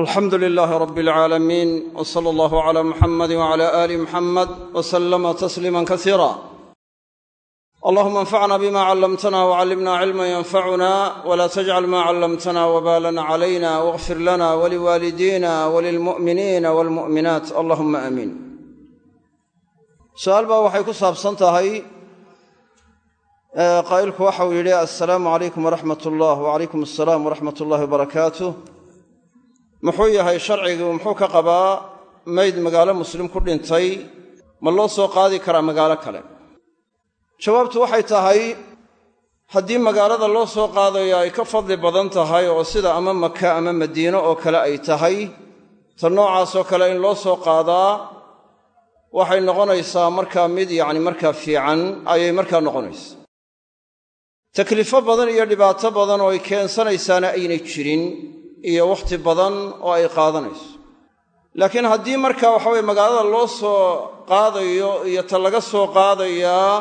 alxamdu lilaahi rabi alcaalamiin w sala allahu cala muxamadi wcala aali muxamed w salama tasliima kasiira allahuma anfacna bima callamtana wcallimna cilma yanfacuna wla tajcal ma callamtana wbalan calayna wاغfir lana waliwaalidina walilmu'miniina walmu'minaat allahuma aamiin su'aal baa waxay ku saabsan tahay qaa'ilku waxau yidhi assalaamu calaykum waraxmat ullah wacalaykum asalaam waraxmat ullahi wbarakaatuh muxuu yahay sharcigii muxuu ka qabaa mayd magaalo muslim ku dhintay? Ma loo soo qaadi karaa magaalo kale? Jawaabtu waxay tahay haddii magaalada loo soo qaadayo ay ka fadli badan tahay oo sida ama maka ama madiino oo kale ay tahay ta noocaasoo kale in loo soo qaadaa waxay noqonaysaa markaa mid yacni markaa fiican ayay markaa noqonaysaa. Taklifo badan iyo dhibaato badan oo ay keensanaysaana aynay jirin iyo wakhti badan oo ay qaadanayso. Laakiin haddii marka waxaweye magaalada loo soo qaadayo iyo ta laga soo qaadayaa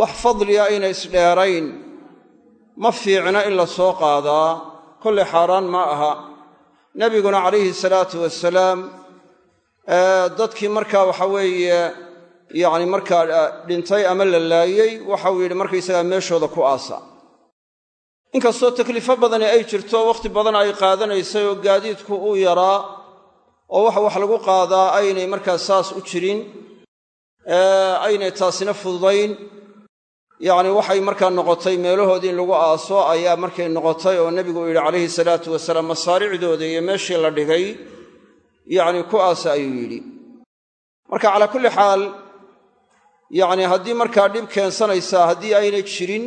wax fadliya ayna isdheerayn. Ma fiicna in la soo qaadaa kollay xaaraan ma aha. Nebiguna calayhi salaatu wasalaam dadkii markaa waxa weeye yacni markaa dhintay ama la laayey waxau yidhi markaysagaa meeshooda ku aasa inkastoo taklifo badani ay jirto wakhti badan ay qaadanaysay oo gaadiidku uu yaraa oo waxa wax lagu qaadaa aynay markaa saas u jirin aynay taasina fududayn. Yacni waxay markaa noqotay meelahoodii in lagu aaso ayaa markay noqotay oo nebigu yidhi calayhi salaatu wasalaam masaaricdooda iyo meeshii la dhigay yacni ku aasa ayuu yidhi. Marka calaa kulli xaal yacni haddii markaa dhib keensanaysaa haddii aynay jirin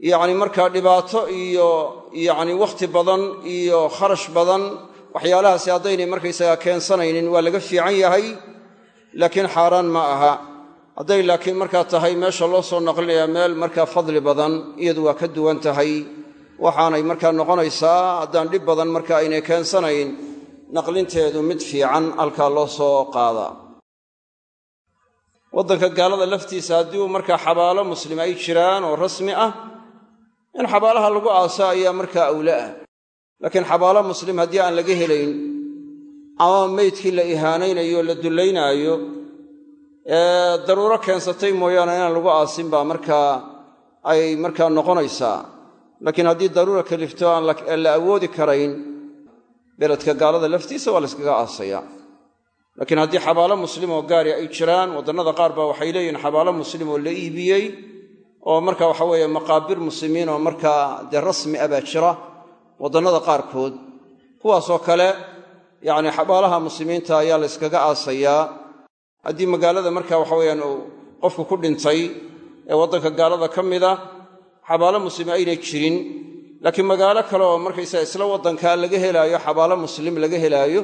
yacni markaa dhibaato iyo yacni wakhti badan iyo kharash badan waxyaalahaasi haddaynay markaysagaa keensanaynin waa laga fiican yahay laakiin xaaraan ma aha. Hadday laakiin markaa tahay meesha loo soo naqlinayaa meel markaa fadli badan iyadu waa ka duwan tahay. Waxaanay markaa noqonaysaa haddaan dhib badan marka aynay keensanayn naqlinteedu mid fiican halkaa loo soo qaadaa waddanka gaalada laftiisa haddii uu markaa xabaalo muslim ay jiraan oo rasmi ah in xabaalaha lagu aaso ayaa markaa awle ah. Laakiin xabaalo muslim haddii aan laga helayn ama meydkii la ihaanaynayo la dullaynaayo ee daruuro keensatay mooyaane inaan lagu aasin baa markaa ay markaa noqonaysaa. Laakiin haddii daruura kalifto aan la awoodi karayn beledka gaalada laftiisa waa la yskaga aasaya laakiin haddii xabaalo muslim oo gaari ay jiraan waddannada qaar baa waxay leeyihiin xabaalo muslim oo la iibiyey oo marka waxa weeye maqaabir muslimiin oo markaa dee rasmi ah baa jira waddannada qaarkood. Kuwaasoo kale yacni xabaalaha muslimiinta ayaa la yskaga aasayaa haddii magaalada marka waxa weyaan qofku ku dhintay ee waddanka gaalada ka mida xabaalo muslim aynay jirin. Laakiin magaalo kale oo markaysaa isla waddankaa laga helaayo xabaalo muslim laga helaayo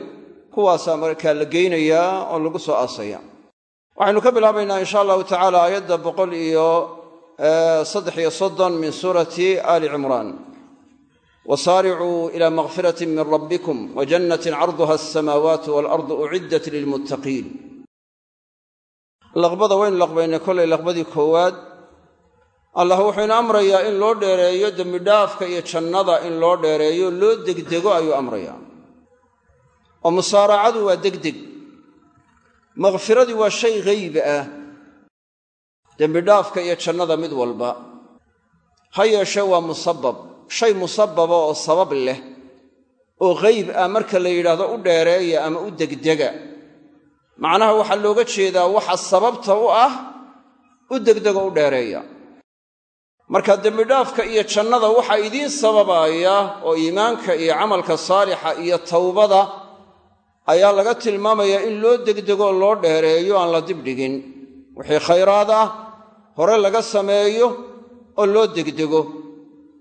kuwaasaa markaa la geynayaa oo lagu soo aasaya. Waxaynu ka bilaabaynaa insha allahu tacaala aayadda boqol iyo saddex iyo soddon min suurati aali cimraan. Wasaaricuu ila makfirati min rabbikum wa jannatin carduha alsamaawaatu waalardu uciddat lilmuttaqiin. Laqbada waynu laqbaynay kolay laqbadii koowaad allah wuxuu ina amrayaa in loo dheereeyo dembidhaafka iyo jannada in loo dheereeyo loo degdego ayuu amrayaa. Oo musaaracadu waa degdeg makfiradii waa shay hayb ah dembidhaafka iyo jannada mid walba. Ha yeeshee waa musabab shay musababa oo sabab leh oo hayb ah marka la yidhaahdo u dheereeya ama u degdega. Macnaha waxaa looga jeedaa waxa sababta u ah u degdego u dheereeya. Marka dembidhaafka iyo jannada waxaa idiin sababaaya oo iimaanka iyo camalka saalixa iyo tawbada ayaa laga tilmaamayaa in loo degdegoo loo dheereeyo aan la dibdhigin wixii khayraad ah hore laga sameeyo oo loo degdego.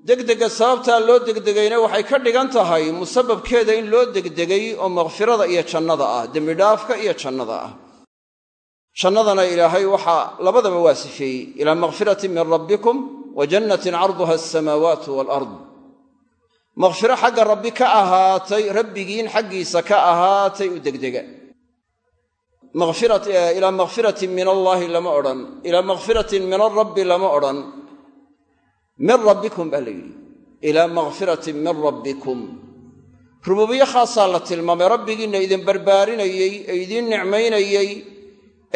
Degdegga sababtaa loo degdegayna waxay ka dhigan tahay musababkeeda in loo degdegay oo makfirada iyo jannada ah dembidhaafka iyo jannada ah. Jannadana ilaahay waxaa labadaba waa sifeeyey ilaa makfiratin min rabbikum wa jannatin carduha alsamaawaatu waalard makfiro xagga rabbi ka ahaatay rabbigiin xaggiisa ka ahaatay u degdega ilaa makfiratin min allaahi lama odhan ilaa makfiratin min arabbi lama odhan min rabbikum baa la yidhi ilaa makfiratin min rabbikum rubuubiye khaasaa la tilmaamay rabbigiinna idin barbaarinayey ee idiin nicmaynayey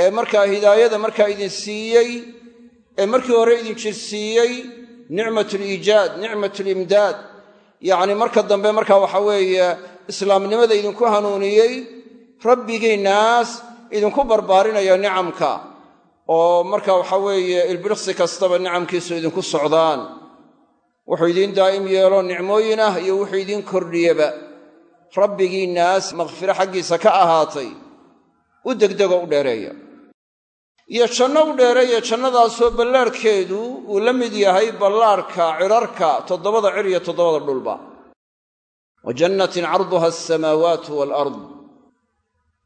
ee markaa hidaayada markaa idin siiyey ee markii hore idin jirsiiyey nicmatuliijaad nicmatulimdaad yacni marka dambe markaa waxa weeye islaamnimada idinku hanuuniyey rabbigiinnaas idinku barbaarinaya nicamka oo marka waxa weeye ilbirqsi kastaba nicamkiisu idinku socdaan. Wuxuu idiin daa'im yeelo nicmooyin ah iyo wuxuu idiin kordhiyeba rabbigiinnaas makfiro xaggiisa ka ahaatay u degdego u dheereeya. Iyo janno u dheereeya jannadaasoo ballaarhkeedu uu la mid yahay ballaarhka cirarka toddobada cir iyo toddobada dhulba. Wa jannatin carduha asamaawaatu walard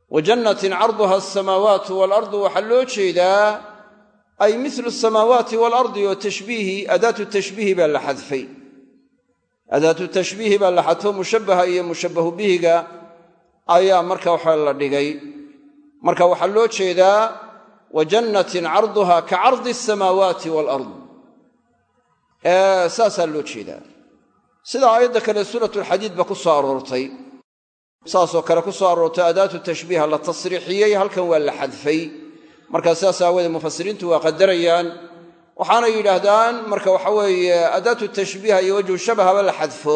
wa jannatin carduha asamaawaatu waalardu waxaa loo jeedaa ay milu samaawaati waalardi oo tashbiihi adaatu tashbiihi baa la xadfay. Adaatu tashbiihi baa la xadfo mushabbaha iyo mushabbahu bihiga ayaa marka waxa la dhigay. Marka waxaa loo jeedaa wa jannatin carduha ka cardi asamaawaati saasaa loo jeedaa. Sida aayadda kale suuratulxadiidba ku soo aroortay saasoo kale ku soo aroortay adaatu tashbiiha la tasriixiyey halkan waa la xadfay. Markaa sidaas aawoodee mufasiriintu waa qadarayaan waxaanay yidhaahdaan marka waxa weeye adaatu tashbiiha iyo wajhu shabahaba la xadfo.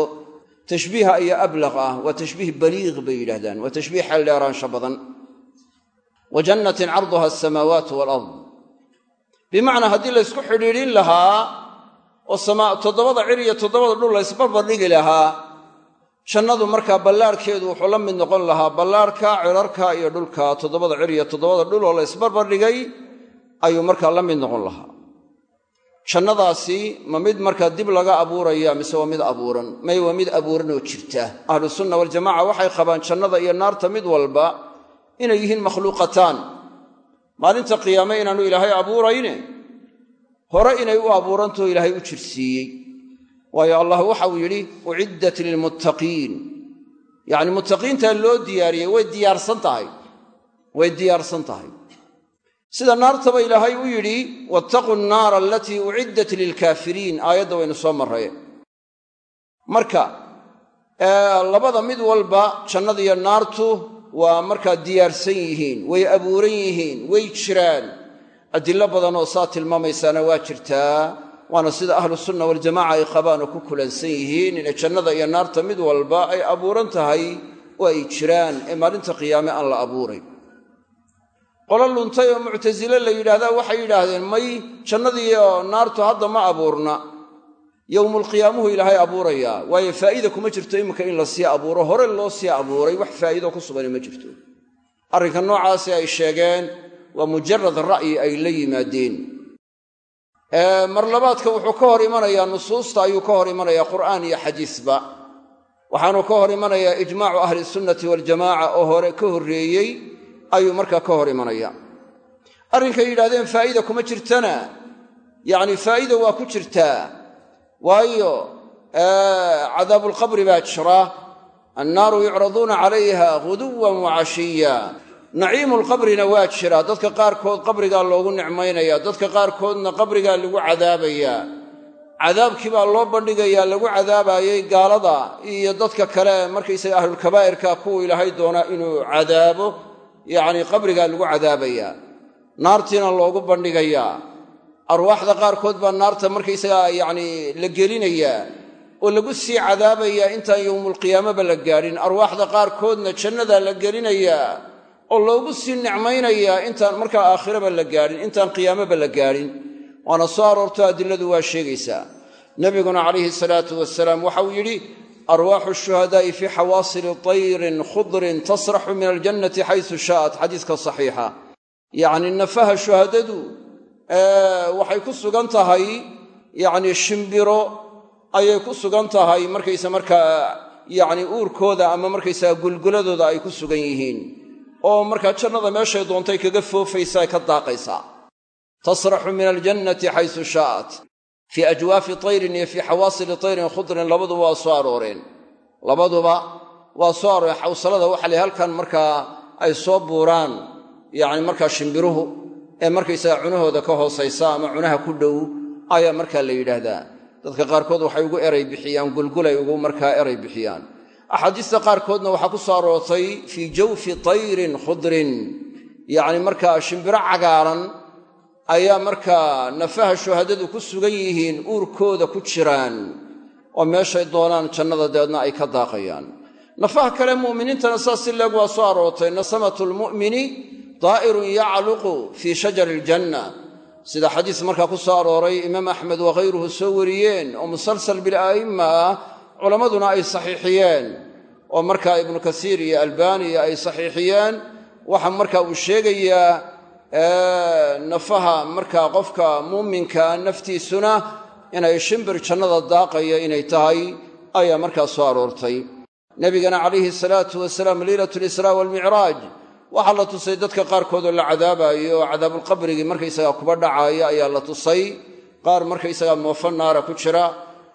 Tashbiiha ayaa ablaq ah waa tashbiih baliiq bay yidhahdaan waa tashbiih xeel dheeraansha badan. Wa jannatin carduha asamaawaatu walard. Bimacnaa haddii laysku xidhiidhin lahaa oo toddobada cir iyo toddobada dhul laysbarbar dhigi lahaa jannadu markaa ballaarhkeedu wuxuu la mid noqon lahaa ballaarhka cirarka iyo dhulka. Toddobada cir iyo toddobada dhul oo la ysbarbar dhigay ayuu markaa la mid noqon lahaa. Jannadaasi ma mid markaa dib laga abuuraya mise waa mid abuuran? May waa mid abuuran oo jirta. Ahlu sunna waljamaca waxay qabaan jannada iyo naarta mid walba inay yihiin makhluuqataan. Maalinta qiyaame inaanu ilaahay abuurayne hore inay u abuurantao ilaahay u jirsiiyey waayo allah waxauu yidhi uciddat lilmuttaqiin. Yacni muttaqiintaa loo diyaariyey way diyaarsan tahay. Way diyaarsan tahay. Sida naartaba ilaahay u yidhi wattaquu nnaara alatii uciddat lilkaafiriin. Aayadda waynu soo marray. Marka labada mid walba jannadiyo naartu waa markaa diyaarsan yihiin way abuuran yihiin way jiraan. Adillo badanoo saa tilmaamaysaana waa jirtaa waana sida ahlu sunna waljamaca ay qabaan oo ku kulansan yihiin inay jannada iyo naarta mid walba ay abuuran tahay oo ay jiraan ee maalinta qiyaame aan la abuuray. Qolo luntay oo muctasile la yidhaahdaa waxay yidhaahdeen may jannadiiyo naartu hadda ma abuurna. Yowmulqiyaamuhu ilaahay abuurayaa waayo faa'iida kuma jirto iminka in la sii abuuro. Hore loo sii abuuray wax faa'iido ku sugani ma jirto. Arrinka noocaasi ay sheegeen waa mujarad ra'yi ay la yimaadeen mar labaadka wuxuu ka hor imanayaa nusuusta ayuu ka hor imanayaa qur'aan iyo xadiisba. Waxaanuu ka hor imanayaa ijmaacu ahli sunnati waljamaaca oo hore ka horreeyey ayuu markaa ka hor imanaya. Arrinkay yidhahdeen faa'iida kuma jirtana. Yacni faa'iida waa ku jirtaa waayo cadaabulqabri baa jira. Annaaru yucraduuna calayha ghuduwan wa cashiya naciimulqabrina waa jira. Dadka qaarkood qabrigaa loogu nicmaynaya dadka qaarkoodna qabrigaa lagu cadaabayaa. Cadaabkii baa loo bandhigayaa lagu cadaabaayey gaalada iyo dadka kale. Markaysaga ahlulkabaa'irka kuwa ilaahay doonaa inuu cadaabo yacnii qabrigaa lagu cadaabayaa. Naartiina loogu bandhigayaa. Arwaaxda qaarkood baa naarta markaysagaa yacnii la gelinayaa oo lagu sii cadaabayaa intaan yowmulqiyaamaba la gaadhin. Arwaaxda qaarkoodna jannadaa la gelinayaa oo loogu sii nicmaynayaa intaan markaa aakhiraba la gaadhin intaan qiyaamaba la gaadhin waana soo aroorto adiladu waa sheegaysaa. Nebiguna calayhi salaatu wasalaam waxauu yidhi arwaaxu shuhadaa'i fii xawaasili tayrin khudrin tasraxu min aljannati xaysu shaa'at. Xadiiska saxiixa. Yacni nafaha shuhadadu waxay ku sugan tahay yacni shimbiro ayay ku sugan tahay markaysa markaa yacni uurkooda ama markaysaga gulguladooda ay ku sugan yihiin oo markaa jannada meeshay doontay kaga foofaysaa ka daaqaysaa. Tasraxu min aljannati xaysu shaa'at. Fii ajwaafi tayrin iyo fii xawaasili tayrin khudrin labaduba waa soo arooreen. Labaduba waa soo arooreen. Xawsalada waxa la halkan markaa ay soo buuraan yacni markaa shimbiruhu ee markaysaga cunahooda ka hoosaysa ama cunaha ku dhow ayaa markaa la yidhaahdaa. Dadka qaarkood waxay ugu eray bixiyaan gulgulay ugu markaa eray bixiyaan axaadiista qaarkoodna waxaa ku soo aroortay fii jawfi tayrin khudrin. Yacni markaa shimbiro cagaaran ayaa markaa nafaha shuhadadu ku sugan yihiin uurkooda ku jiraan oo meeshay doonaan jannada dabeedna ay ka daaqayaan. Nafaha kale mu'miniintana saas si leeg waa soo aroortay nasamatu lmu'mini daa'irun yacluqu fii shajari aljanna sida xadiis markaa ku soo arooray imaam axmed wakhayruhu soo wariyeen oo musalsal bila'imma ah culammaduna ay saxiixiyeen oo markaa ibnu kasiir iyo albaniya ay saxiixiyeen waxa marka uu sheegayaa nafaha markaa qofka muuminka naftiisuna inay shimbir jannada daaqaya inay tahay ayaa markaa soo aroortay. Nebigana calayhi salaatu wasalaam leylatu lisraa waalmicraaj waxaa la tusay dadka qaarkood oo la cadaabaayo oo cadaabulqabrigii markaysagaa kuba dhacaayo ayaa la tusay. Qaar markaysagaa moofo naara ku jira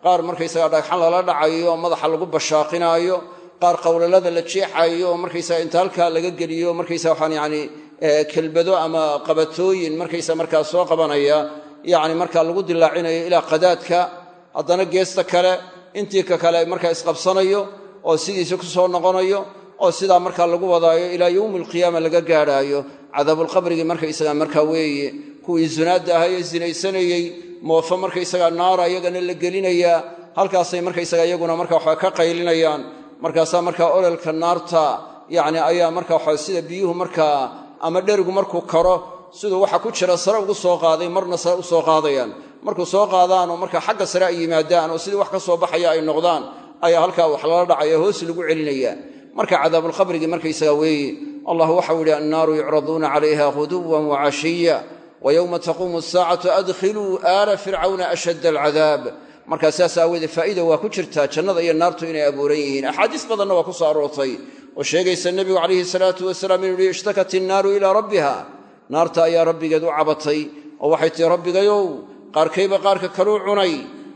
qaar markaysagaa dhagxan lala dhacayo madaxa lagu bashaaqinaayo qaar qowlalada la jeexayo oo markaysaga inta laga geliyo markaysaga waxaan yacni kelbado ama qabatooyin markaysa markaa soo qabanaya yacni markaa lagu dilaacinayo ilaa qadaadka haddana geesta kale intii ka kale markaa isqabsanayo oo sidiisa ku soo noqonayo oo sidaa markaa lagu wadaayo ilaa yowmi alqiyaama laga gaadhaayo. Cadaabulqabrigii markaysaga markaa weeye kuwii zunaadda ahaa ee sinaysanayey moofo markaysagaa naara iyagana la gelinayaa halkaasay markaysaga iyaguna marka waxa ka qaylinayaan. Markaasaa markaa ololka naarta yacni ayaa marka waxa sida biyuhu markaa ama dherigu markuu karo siduu waxa ku jira sare ugu soo qaaday marna sare u soo qaadayaan. Markuu soo qaadaan oo marka xagga sare ay yimaadaan oo sidii wax ka soo baxaya ay noqdaan ayaa halkaa wax lala dhacaya hoos lagu celinaya. Marka cadaabulqabrigii markaysaga weeye allah waxau yidhi annaaru yucraduuna calayha ghuduwan wacashiya wa yowma taquumu asaacatu adkhiluu aala fircawna ashadda alcadaab markaa saas aawoodee faa'iida waa ku jirtaa jannada iyo naartu inay abuuran yihiin axaadiis badanna waa ku soo aroortay oo sheegaysa nebigu calayhi salaatu wasalaam inuu yihi ishtakat innaaru ilaa rabbiha naarta ayaa rabbigeed u cabatay oo waxay tihi rabbigayow qaarkayba qaarka kaluu cunay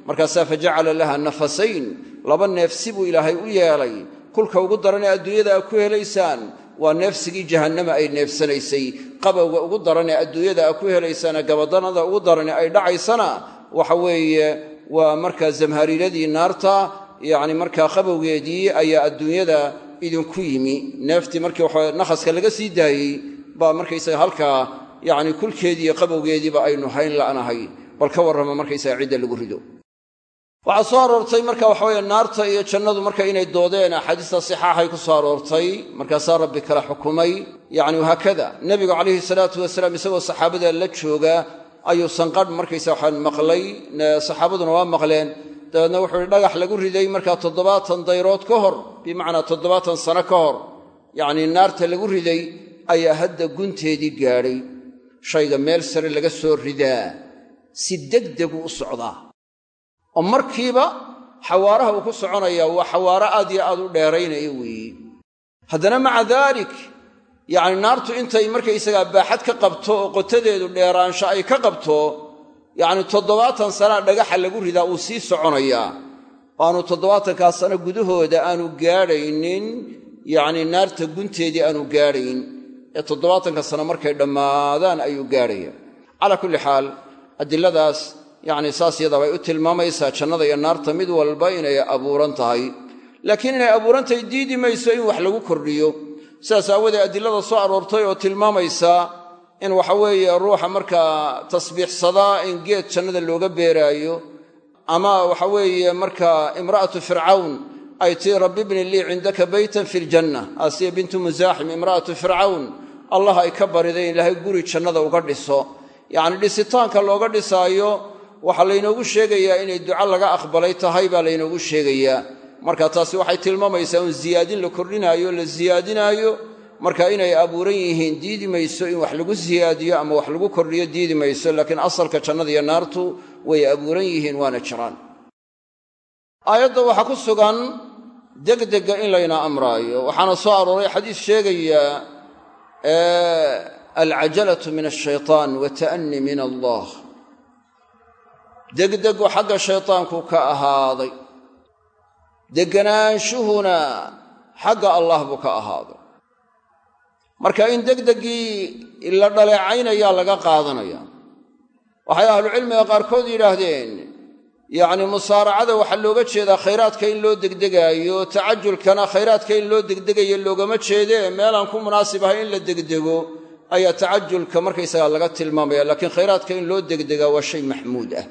markaasaa fa jacala laha nafasayn laba neefsi buu ilaahay u yeelay kulka ugu daran ee adduunyada a ku helaysaan waa neefsigii jahannama ay neefsanaysay. Qabowga ugu daran ee adduunyada a ku helaysaan gabadanada ugu daran ee ay dhacaysana. Waxa weeye waa markaa zamhariiradii naarta yacni markaa qabowgeedii ayaa adduunyada idinku yimi. Neeftii markii waxa nakhaska laga sii daayey baa markaysaga halkaa yacni kulkeedii iyo qabowgeediiba aynu hayn la'nahay. Bal ka warrama markaysaga cidda lagu rido waxaa soo aroortay marka waxaweye naarta iyo jannadu marka inay doodeen axaadiista sixaaxay ku soo aroortay markaasaa rabbi kala xukumay yacni wahaakada nebigu calayhi salaatu wasalaam isagoo saxaabada la jooga ayuu sanqadh markaysa waxaan maqlay saxaabaduna waa maqleen. Dabeedna wuxuu ihi dhagax lagu riday markaa toddobaatan dayrood ka hor bimacnaa toddobaatan sano ka hor yacnii naarta lagu riday ayaa hadda gunteedii gaadhay. Shayga meel sare laga soo ridaa si degdegu u socdaa oo markiiba xawaaraha uu ku soconayaa waa xawaaro aad iyo aad u dheeraynaya weeye. Haddana maca daalik yacni naartu intay markaysagaa baaxad ka qabto oo qotadeedu dheeraansho ay ka qabto yacni toddobaatan sanaa dhagaxa lagu ridaa uu sii soconayaa aanu toddobaatankaa sano gudahooda aanu gaadhaynin yacni naarta gunteedii aanu gaadhayn ee toddobaatanka sano markay dhammaadaan ayuu gaadhaya calaa kulli xaal adiladaas yacni saas yadaa bay u tilmaamaysaa jannada iyo naarta mid walba inay abuuran tahay. Laakiin inay abuurantahay diidi mayso in wax lagu kordhiyo. Sidaas aawoodee adilada soo aroortay oo tilmaamaysa in waxa weeye ruuxa markaa tasbiixsadaa in geed jannada looga beeraayo ama waxa weeye markaa imra'atu fircawn ay tii rabbi bni lii cindaka beytan fi ljanna aasiya bintu musaaxim imra'atu fircawn allah ay ka bariday in ilaahay guri jannada uga dhiso. Yacni dhisitaanka looga dhisaayo waxaa laynoogu sheegayaa inay duco laga aqbalay tahay baa laynoogu sheegayaa. Marka taasi waxay tilmaamaysaa un ziyaadin la kordhinaayo la siyaadinaayo marka inay abuuran yihiin diidi mayso in wax lagu siyaadiyo ama wax lagu kordhiyo diidi mayso. Laakiin asalka jannada iyo naartu way abuuran yihiin waana jiraan. Aayadda waxaa ku sugan degdega in layna amraayo. Waxaana soo arooray xadiis sheegaya alcajalatu min ashaytaan wata'ni min allah degdegu xagga shaytaanku ka ahaaday. Deganaanshuhuna xagga allah buu ka ahaaday. Marka in degdeggii la dhaleecaynayaa laga qaadanaya. Waxay ahlucilmiga qaarkood yidhaahdeen yacni musaaracada waxaa looga jeedaa khayraadka in loo degdegaayo tacajulkana khayraadka in loo degdegayo loogama jeedee meelaan ku munaasib ahay in la degdego ayaa tacajulka markaysagaa laga tilmaamaya laakiin khayraadka in loo degdegaa waa shay maxmuud ah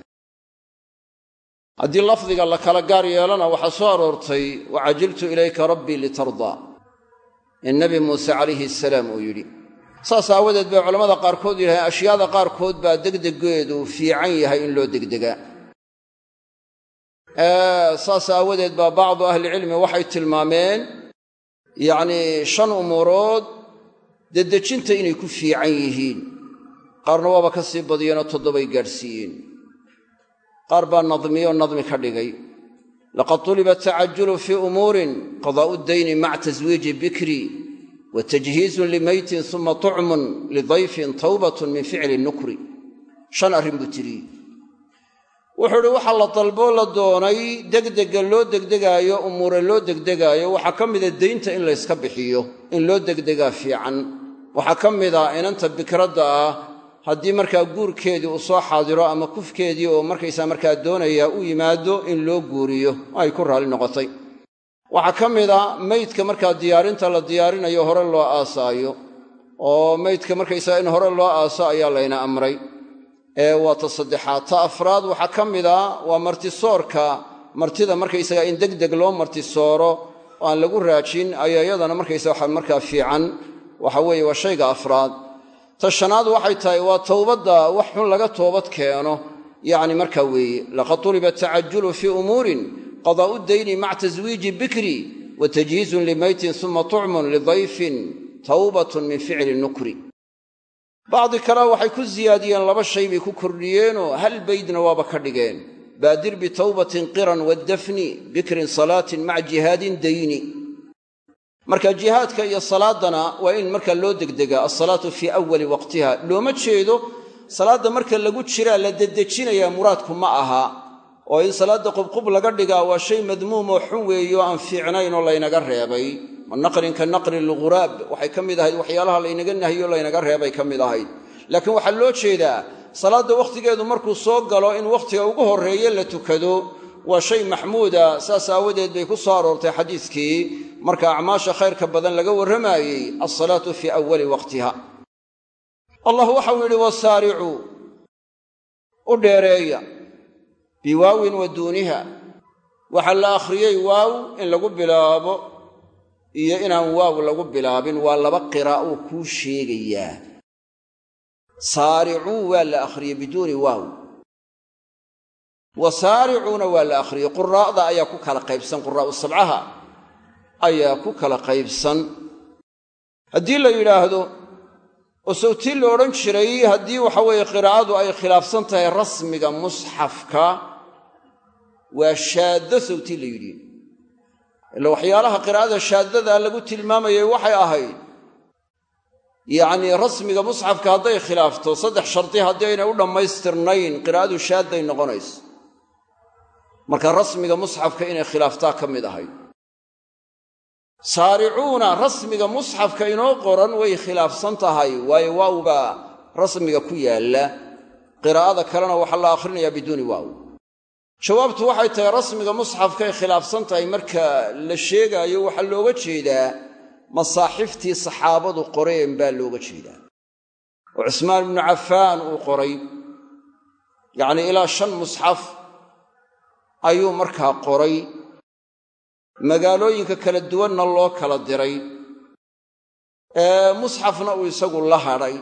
haddii lafdiga la kala gaar yeelana waxaa soo aroortay wacajiltu ilayka rabbii litardaa in nabi muuse calayhi salaam uu yidhi. Saas aawadeed bay culammada qaarkood yidhahdeen ashyaada qaarkood baa degdegeedu fiican yahay in loo degdegaa. Saas aawadeed baa bacdu ahlicilmi waxay tilmaameen yacnii shan umuurood dedejinta inay ku fiican yihiin. Qaarna waaba ka sii badiyeenoo toddobay gaadhsiiyeen qaar baa nadmiyoo nadmi ka dhigay. Laqad tuliba atacajulu fii umuurin qadaa'u ddayni maca taswiiji bikri wa tajhiizun limaytin suma tucmun lidayfin tawbatun min ficli nukri. Shan arrin buu tiriyey wuxuu idhi waxaa la dalboo la doonay degdega loo degdegaayo umuure loo degdegaayo waxaa ka mida deynta in layska bixiyo in loo degdegaa fiican. Waxaa ka mida inanta bikradda ah haddii markaa guurkeedii uu soo xaadiro ama kufkeedii oo markaysaa markaa doonaya u yimaado in loo guuriyo ay ku raalli noqotay. Waxaa ka mida meydka markaa diyaarinta la diyaarinayo hore loo aasaayo oo meydka markaysaa in hore loo aaso ayaa layna amray. Ee waa ta saddexaad. Ta afraad waxaa ka mida waa martisoorka martida markaysaga in degdeg loo martisooro oo aan lagu raajin ayaa iyadana markaysa waxa markaa fiican. Waxa weeye waa shayga afraad ta shanaad waxay tahay waa towbadda wax xun laga toobad keeno. Yacni markaa weeye laqad tuliba atacajulu fii umuurin qadaa'u dayni maca taswiiji bikri wa tajhiizun limaytin suma tucmun lidayfin tawbatun min ficli nukri. Bacdi kale waxay ku siyaadiyeen laba shay bay ku kordhiyeenoo hal baydna waaba ka dhigeen. Baadir bitawbatin qiran waddafni bikrin salaatin maca jihaadin dayni marka jihaadka iyo salaadana waa in marka loo degdegaa alsalaatu fii awali waqtiha. Looma jeedo salaadda marka lagu jiraa la dedejinayaa muraadku ma aha. Oo in salaadda qubqub laga dhigaa waa shay madmuum oo xun weeyo aan fiicnayn oo laynaga reebay. Naqrin ka naqri lghuraab waxay ka mid ahayd waxyaalaha laynaga nahiyo laynaga reebay ka mid ahayd. Laakiin waxaa loo jeedaa salaadda wakhtigeedu markuu soo galo in wakhtiga ugu horreeye la tukado waa shay maxmuuda. Saas aawadeed bay ku soo aroortay xadiiskii marka acmaasha khayrka badan laga warramaayey alsalaatu fii awali waqtiha. Allah waxau yidhi wasaaricuu u dheereeya biwaawin wa duuniha. Waxaa la akhriyey waaw in lagu bilaabo iyo inaan waaw lagu bilaabin waa laba qiraa'uu kuu sheegayaa saaricuu waa la akhriyey biduuni waaw. Wasaaricuuna waa la akhriyey quraa'da ayaa ku kala qaybsan quraa'u sabcaha ayaa ku kala qaybsan. Haddii la yidhaahdo oo sawtii la odhan jiray haddii waxa weeye qiraa'adu ay khilaafsan tahay rasmiga musxafka waa shaaddo sawtii la yidhi. Ila waxyaalaha qiraa'ada shaadada lagu tilmaamayay waxay ahayd yacnii rasmiga musxafka hadday khilaafto saddex shardi haddii aynay u dhammaystirnayn qiraa'adu shaadday noqonayso marka rasmiga musxafka inay khilaaftaa ka mid ahayd saaricuuna rasmiga musxafka inoo qoran way khilaafsan tahay waayo waawbaa rasmiga ku yaalla. Qiraa'ada kalena waxaa la akhrinayaa biduuni waaw. Jawaabtu waxay tahay rasmiga musxafkay khilaafsan tahay marka la sheegaayo waxaa looga jeedaa masaaxiftii saxaabadu qoreen baa looga jeedaa. Oo cusmaan ibnu cafaan uu qoray. Yacnii ilaa shan musxaf ayuu markaa qoray magaalooyinka kala duwanna loo kala diray ee musxafna uu isagu la hadhay.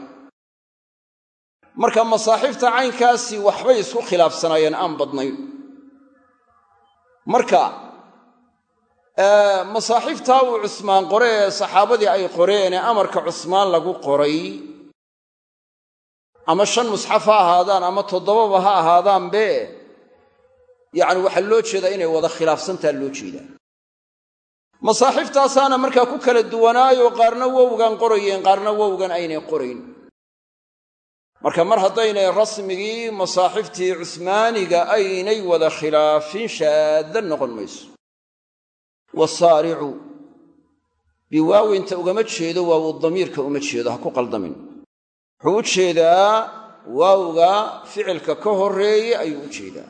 Marka masaaxifta caynkaasi waxbay isku khilaafsanaayeen aan badnayn. Marka masaaxiftaa uu cusmaan qore ee saxaabadii ay qoreen ee amarka cusmaan lagu qoray ama shan musxaf ha ahaadaan ama toddobaba ha ahaadaanbe yacni waxaa loo jeedaa inay wada khilaafsantaa loo jeedaa masaaxiftaasaana markaa ku kala duwanaayoo qaarna wowgan qorayeen qaarna wowgan aynay qorayn. Marka mar haddaynay rasmigii masaaxiftii cusmaaniga aynay wada khilaafin shaadda noqon mayso. Wasaaricu biwaawinta ugama jeedo waawu damiirka uma jeedo ha ku qaldamin. Wuxuu u jeedaa waawga ficilka ka horreeye ayuu u jeedaa.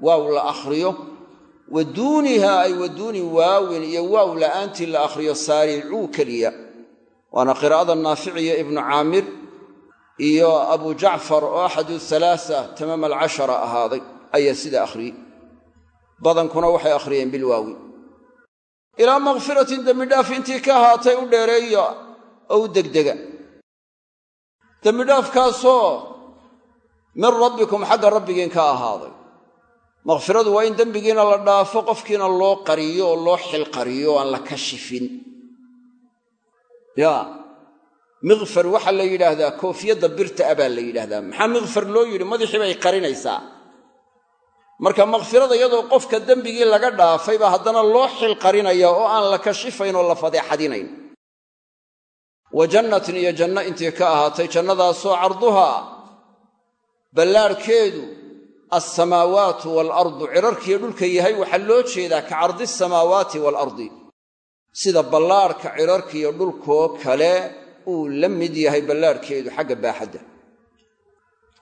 Waaw la akhriyo wa duuniha ay wa duuni waawin iyo waaw la'aantii la akhriyo saaricuu keliya. Waana qiraa'ada naaficiya ibnu caamir iyo abu jacfar oo axadu halaasa tamaam alcashara ahaaday ayaa sidaa akhriyey badankuna waxay akhriyeen bilwaawi ilaa makfiratin dembidhaaf intii ka ahaatay u dheereeya oo u degdega. Dembidhaafkaasoo min rabbikum xagga rabbigiin ka ahaaday makfiradu waa in dembigiina la dhaafo qofkiina loo qariyo oo loo xilqariyo o aan la kashifin. Ya mikfar waxaa la yidhaahdaa koofiyadda birta a baa la yidhaahdaa. Maxaa mikfar loo yidhi? Madaxii bay qarinaysaa. Marka makfirada iyadoo qofka dembigii laga dhaafay baa haddana loo xilqarinaya oo aan la kashifayn oo la fadeexadinayn. Wa jannatin iyo janno intii ka ahaatay jannadaasoo carduhaa. Ballaarhkeedu alsamaawaatu waalardu cirarkiiyo dhulka yahay waxaa loo jeedaa ka cardi asamaawaati waalardi sida ballaarhka cirarkiiyo dhulkoo kale uu la mid yahay ballaarhkeedu xagga baaxadda.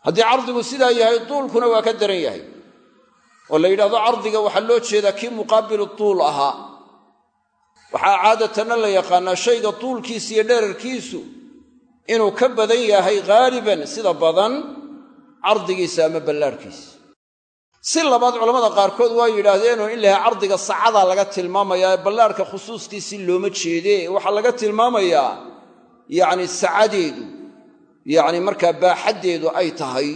Haddii cardigu sidaa yahay tuulkuna waa ka daran yahay. Oo la yidhahdo cardiga waxaa loo jeedaa kii muqaabilu tuul ahaa. Waxaa caadatanna la yaqaannaa shayga tuulkiisa iyo dherarkiisu inuu ka badan yahay haaliban sida badan cardigiisa ama ballaarhkiisa si labaad culammada qaarkood waa yidhaahdeenoo in lahay cardiga sacadaa laga tilmaamayaa ballaarhka khusuuskiisii looma jeedee. Waxaa laga tilmaamayaa yacni sacadeedu yacni markaa baaxaddeedu ay tahay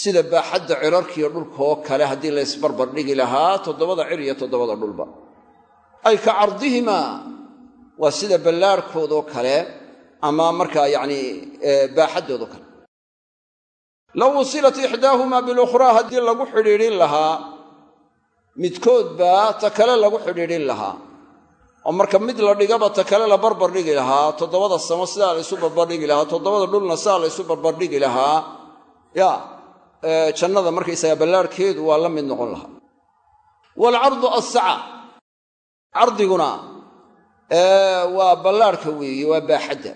sida baaxadda cirarkiiyo dhulkaoo kale haddii la ysbarbardhigi lahaa toddobada cir iyo toddobada dhulba. Ay ka cardihimaa waa sida ballaarhkoodoo kale ama markaa yacni baaxaddoodoo kale low wusilat ixdaahumaa bilukhraa haddii lagu xidhiidhin lahaa midkoodbaa ta kale lagu xidhiidhin lahaa. Oo marka mid la dhigaba ta kale la barbardhigi lahaa toddobada samo sidaa la ysu barbardhigi lahaa toddobada dhulna sidaa la ysu barbardhigi lahaa ya jannada markaysaga ballaarhkeedu waa la mid noqon lahaa. Waalcardu assaca cardiguna waa ballaarhka weeye waa baaxadda.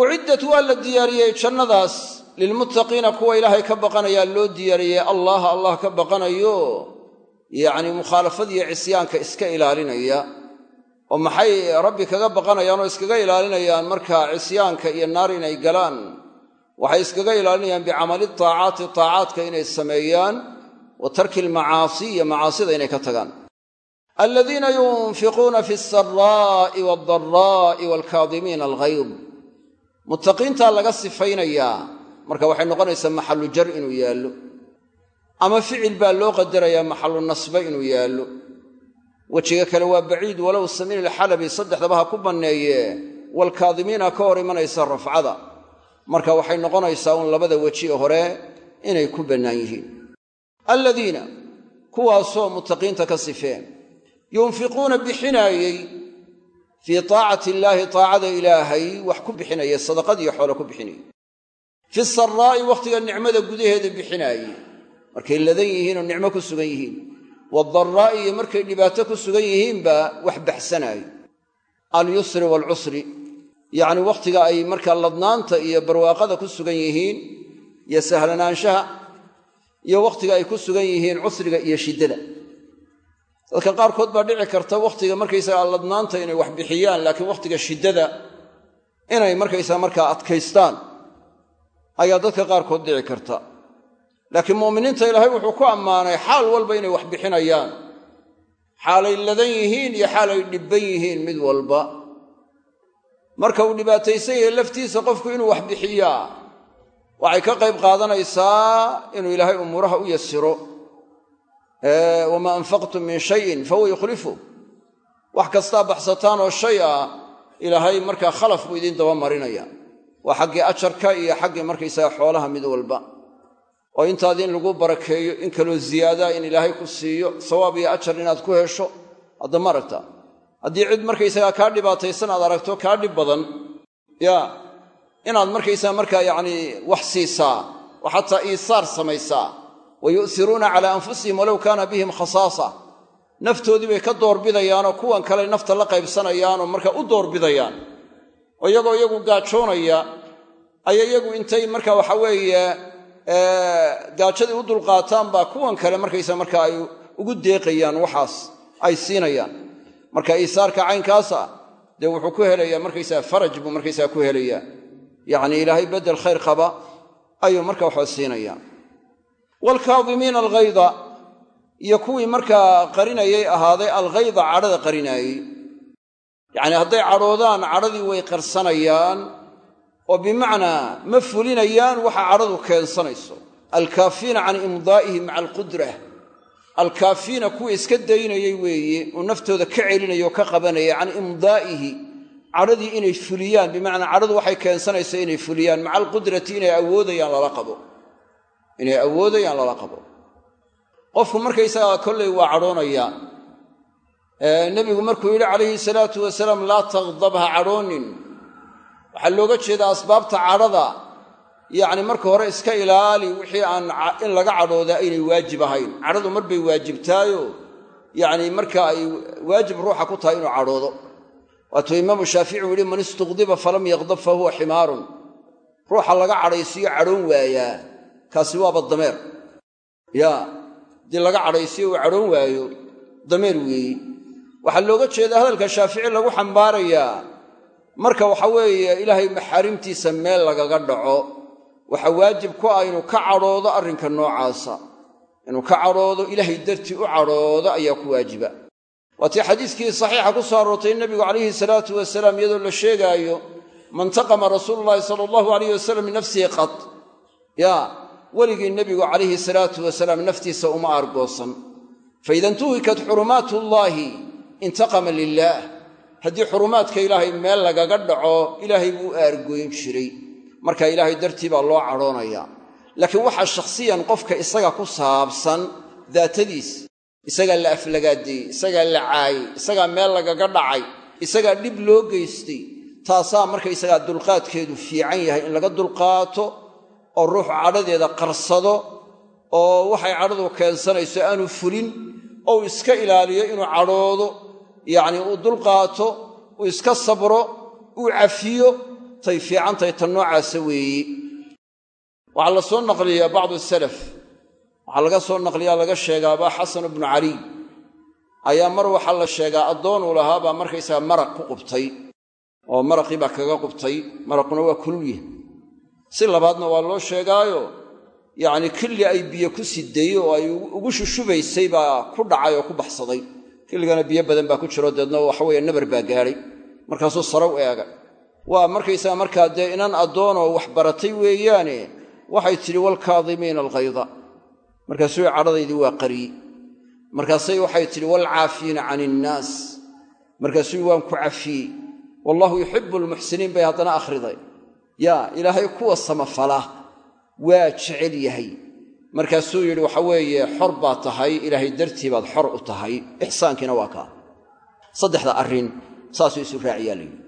Uciddat waa la diyaariyey jannadaas lilmuttaqiina kuwa ilaahay ka baqanayaa loo diyaariyey allaha allah ka baqanayo yacni mukhaalafadiiyo cisyaanka iska ilaalinaya oo maxay rabbi kaga baqanayaan oo iskaga ilaalinayaan markaa cisyaanka iyo naar inay galaan waxay iskaga ilaalinayaan bicamali taacaati taacaadka inay sameeyaan wa tarki almacaasi iyo macaasida inay ka tagaan aladiina yunfiquuna fi alsaraa'i waaldaraa'i waalkaadimiina alghayd muttaqiintaa laga sifaynayaa marka waxay noqonaysaa maxallu jar inuu yaallo. Ama ficil baa loo qadarayaa maxallu nasbe inuu yaallo. Wejiga kale waa baciid walow samiin alxalabi saddexdaba ha ku banneeye. Waalkaadimiina ka hor imanaysa rafcada. Marka waxay noqonaysaa uun labada weji hore inay ku bannaan yihiin. Aladiina kuwaasoo muttaqiinta ka sifeen yunfiquuna bixinaayey fii taacati illaahi taacada ilaahay wax ku bixinaya sadaqadiiyo xoolo ku bixinaya fi saraa'i wakhtiga nicmada gudaheeda bixinaayey markay ladan yihiin oo nicmo ku sugan yihiin. Waadaraa'i iyo markay dhibaato ku sugan yihiinba wax baxsanaayo alyusri waalcusri yacni wakhtiga ay markaa ladnaanta iyo barwaaqada ku sugan yihiin iyo sahlanaanshaha iyo wakhtiga ay ku sugan yihiin cusriga iyo shiddada. Dadka qaarkood baa dhici karta wakhtiga markaysagaa ladnaanta inay wax bixiyaan laakiin wakhtiga shiddada inay markaysaga markaa adkaystaan ayaa dadka qaarkood dhici karta. Laakiin mu'miniinta ilaahay wuxuu ku ammaanay xaal walba inay wax bixinayaan. Xaalay ladan yihiin iyo xaalay dhibban yihiin mid walba. Marka uu dhibaataysan yahay laftiisa qofku inuu wax bixiyaa waxay ka qayb qaadanaysaa inuu ilaahay umuuraha u yasiro wamaa anfaqtum min shayin fahuwa yukhlifu. Wax kastaa baxsataan oo shay ah ilaahay markaa khalaf buu idiin daba marinaya waa xaggii ajarka iyo xaggii markaysaga xoolaha mid walba. Oo intaad in lagu barakeeyo in kaloo ziyaadaa in ilaahay ku siiyo sawaab iyo ajar inaad ku hesho. Hadda ma aragta. Haddii cid markaysagaa kaa dhibaataysan aad aragto kaa dhib badan ya inaad markaysaga markaa yacnii wax siisaa oo xataa iisaar samaysaa wa yu'siruuna calaa anfusihim walow kaana bihim khasaasa. Naftoodii bay ka doorbidayaanoo kuwan kale nafta la qaybsanayaanoo markaa u doorbidayaan oo iyagoo iyagu gaajoonaya aya iyagu intay marka waxa weeye gaajadii u dulqaataan baa kuwan kale markaysa marka ay ugu deeqayaan waxaas ay siinayaan. Marka iisaarka caynkaasa dee wuxuu ku helayaa markaysaa faraj buu markaysaa ku helayaa yacni ilaahay beddel khayr qaba ayuu marka waxba siinayaa waalkaadimiina alghayda iyo kuwii markaa qarinayay ahaaday alghayda cadhada qarinaayey yacnii hadday cadhoodaan cadhadii way qarsanayaan oo bimacnaa ma fulinayaan waxa cadhadu keensanayso. Alkaafiina can imdaa'ihi maca alqudra alkaafiina kuwii iska daynayey weeye uu naftooda ka celinaya oo ka qabanaya can imdaa'ihi cadhadii inay fuliyaan bimacnaa cadhadu waxay keensanaysa inay fuliyaan. Maca alqudrati inay awoodayaan lala qabo. Inay awoodayaan lala qabo. Qofku markaysagaa kollay waa cadhoonayaa nebigu markuu yidhi calayhi salaatu wasalaam laa taqdab ha cadhoonin. Waxaa looga jeedaa asbaabta cadhada. Yacni marka hore iska ilaali wixii aan in laga cadhoodaa aynay waajib ahayn. Cadhadu mar bay waajibtaayo. Yacni marka ay waajib ruuxa ku tahay inuu cadhoodo. Waatuu imaamu shaafici u yihi man istuqdiba falam yaqdab fa huwa ximaarun. Ruuxa laga cadhaysiyo cadhoon waayaa kaasi waaba dameer. Ya haddii laga cadhaysiyo uu cadhoon waayo dameer weeyi waxaa looga jeedaa hadalka shaafici lagu xambaarayaa marka waxa weeye ilaahay maxaarimtiisa meel lagaga dhaco. Waxaa waajib ku ah inuu ka cadhoodo arrinka noocaasa. Inuu ka cadhoodo ilaahay dartii u cadhoodo ayaa ku waajiba. Waatii xadiiskii saxiixa ku soo aroortay nebigu calayhi salaatu wasalaam iyadoo la sheegaayo mantaqama rasuulu llaahi sala allahu alayh wasalam nafsihi qad yaa weligii nebigu calayhi salaatu wasalaam naftiisa uma aargoosan. Faida intuhikat xurumaatu llaahi intaqama lilaah haddii xurumaadka ilaahay meel lagaga dhaco ilaahay buu u aargoyn jiray. Marka ilaahay dartii baa loo cadhoonayaa laakiin waxaa shakhsiyan qofka isaga ku saabsan daatadiis isagaa la aflagaadeeyey isagaa la caayey isagaa meel lagaga dhacay isagaa dhib loo geystay taasaa markaysagaa dulqaadkeedu fiican yahay in laga dulqaato oo ruuxu cadhadeeda qarsado oo waxay cadhadu keensanayso aanu fulin ou iska ilaaliyo inuu cadhoodo yacnii uu dulqaato uu iska sabro uu cafiyo tay fiicantahay tan noocaasa weeye waxaa la soo naqliyaa bacdu salaf. Waxaa laga soo naqliyaa laga sheegaabaa xasan bnu caliy ayaa mar waxaa la sheegaa addoonuu lahaabaa markaysaga maraq ku qubtay oo maraqii baa kaga qubtay maraquna waa kululyah si labaadna waa loo sheegaayo yacnii killi ay biyo ku siday oo ay ugu shushubaysay baa ku dhacay oo ku baxsaday killigana biyo badan baa ku jiro deedna waxaweeye nabar baa gaadhay markaasuu saraw eega. Waa markaysaga markaa dee inan addoonoo wax baratay weeyaane waxay tidhi waalkaadimiina alghayda. Markaasuu cadhadaydii waa qariyey markaasay waxay tidhi waalcaafiina can innaas markaasuu waan ku cafiyey. Wallaahu yuxibu almuxsiniin bay haddana akhriday. Yaa ilaahay kuwa samafala waa jecel yahay markaasuu yidhi waxa weeye xor baad tahay ilaahay dartii baad xor u tahay. Ixsaankiina waa kaa saddexda arrin saasuu isu raaciyaa layidhi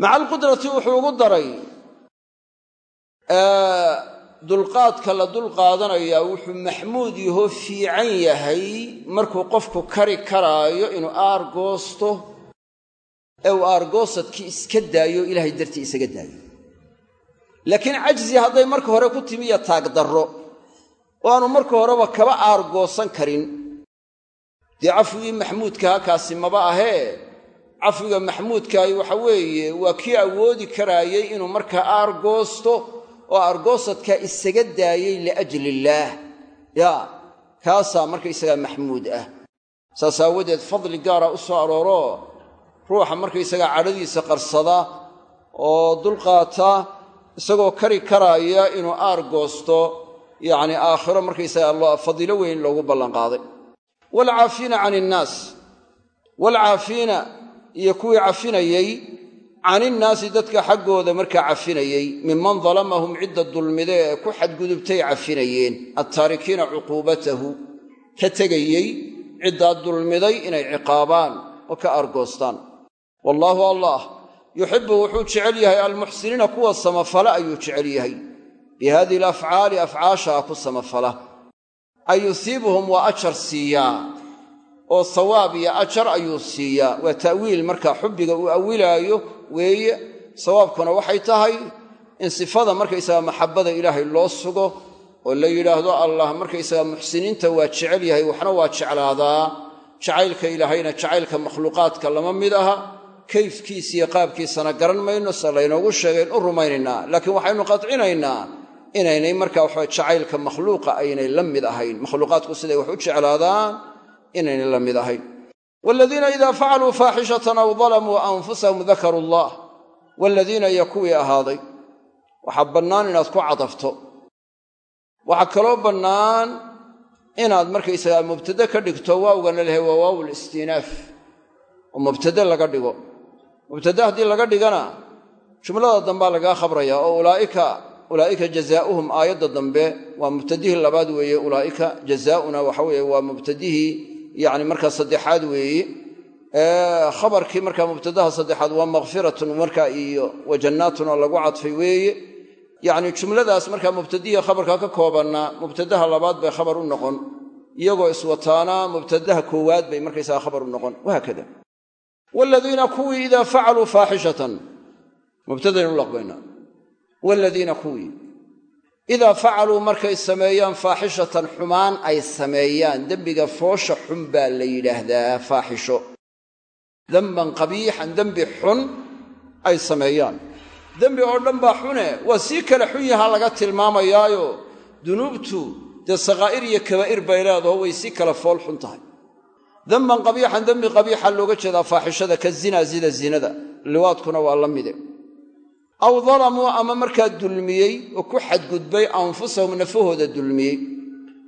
maca alqudrati wuxuu ugu daray dulqaadka la dulqaadanayaa wuxuu maxmuud yahoo fiican yahay markuu qofku kari karaayo inuu aargoosto ee uu aargoosadkii iska daayo ilaahay dartii isaga daayo. Laakiin cajzi hadday marka hore ku timi taagdarro oo aanu marka horeba kaba aargoosan karin. Dee cafwigii maxmuudkaha kaasi maba ahee? Cafwiga maxmuudkaahi waxa weeye waa kii awoodi karaayey inuu markaa aargoosto oo aargoosadkaa isaga daayey liajli illaah yaa kaasaa markaysagaa maxmuud ah. Saas aawadeed fadli gaara u soo arooro. Ruuxa markaysagaa cadhadiisa qarsada oo dulqaata isagoo kari karaaya inuu aargoosto yacnii aakhiro markaysagaa fadiilo weyn loogu ballanqaaday. Waalcaafiina can innaas waalcaafiina iyo kuwii cafinayey caninnaasi dadka xaggooda markaa cafinayey minman dalamahum cidda dulmide ee ku xadgudubtay cafinayeen attaarikiina cuquubatahu ka tegayey ciddaa dulmiday inay ciqaabaan oo ka argoostaan. Wallaahu allah yuxibbu wuxuu jecel yahay almuxsiniina kuwa samafala ayuu jecel yahay bi haadihi alafcaali afcaashaa ku samafala. Ay yusiibuhum waa ajar siiyaa oo sawaab iyo ajar ayuu siiyaa waa ta'wiil markaa xubbiga uu awilaayo weeye sawaabkuna waxay tahay in sifada markaysaga maxabbada ilaahay loo sugo oo la yidhaahdo allah markaysaga muxsiniinta waa jecel yahay waxna waa jeclaadaa jacaylka ilaahayna jacaylka makhluuqaadka lama mid aha. Kayfkiisiiyo qaabkiisana garan mayno se laynoogu sheegayn u rumaynaynaa laakiin waxaynu qadcinaynaa inaynay markaa waxa jacaylka makhluuqa aynay la mid ahayn. Makhluuqaadku siday wax u jeclaadaan inaynay la mid ahayn. Waaladiina idaa facaluu faaxishatan aw dalamuu anfusahum dakaruu allah waaladiina iyo kuwii ahaaday waxaa bannaan inaad ku cadafto. Waxaa kaloo bannaan inaad markaysagaa mubtade ka dhigto waawgana lehay waa waaw listiinaaf oo mubtade laga dhigo. Mubtade haddii laga dhigana jumlada dambaa lagaa khabraya oo ulaa'ika ulaa'ika jazaa'uhum aayadda dambe waa mubtadihii labaad weeye ulaa'ika jazaa'una waxa weeye waa mubtadihii yacni markaa saddexaad weeye khabarkii markaa mubtadaha saddexaad waa makhfiratun markaa iyo wa jannaatun oo lagu cadfay weeye yacni jumladaas markaa mubtadihii khabarka ka koobanna mubtadaha labaad bay khabar u noqon. Iyagoo iswataana mubtadaha koowaad bay markaysaga khabar u noqon. Wahaakada waaladiina kuwii idaa facaluu faaxishatan. Mubtadaynu u laqbaynaa waaladiina kuwii. Idaa facaluu markay sameeyaan faaxishatan xumaan ay sameeyaan. Dembiga foosha xun baa la yidhaahdaa faaxisho. Demban qabiixan dembi xun ay sameeyaan. Dembi oo dhan baa xune waa sii kale xun yahaa laga tilmaamayaayo dunuubtu dee sakaa'ir iyo kabaa'ir bay leedaho way sii kale fool xun tahay. Demban qabiixan dembi qabiixa looga jeedaa faaxishada ka zinaa sida zinada. Liwaadkuna waa la mide aw dalamuu ama markaa dulmiyey oo ku xadgudbay anfusahum nafahooda dulmiyey.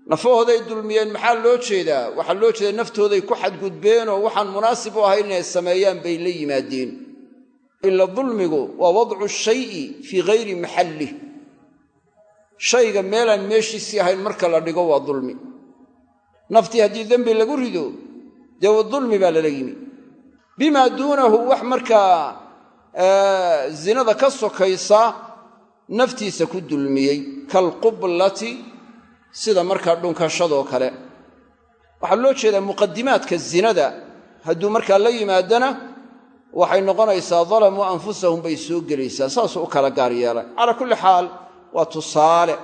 Nafahooday dulmiyeen maxaa loo jeedaa? Waxaa loo jeedaa naftooday ku xadgudbeen oo waxaan munaasib u ahayn inay sameeyaan bay la yimaadeen. Ila dulmigu waa wadcu shayi fii hayri maxallih shayga meelaan meeshiisii ahayn marka la dhigo waa dulmi. Naftii haddii dembi lagu rido dee dulmi baa lala yimi. Bimaa duunahu wax markaa zinada ka sokaysa naftiisa ku dulmiyey kalqublati sida markaa dhunkashadoo kale. Waxaa loo jeedaa muqadimaadka zinada. Hadduu markaa la yimaadana waxay noqonaysaa dalamuu anfusahum bay soo gelaysaa saasuu u kala gaar yeelay. Calaa kulli xaal waa tusaale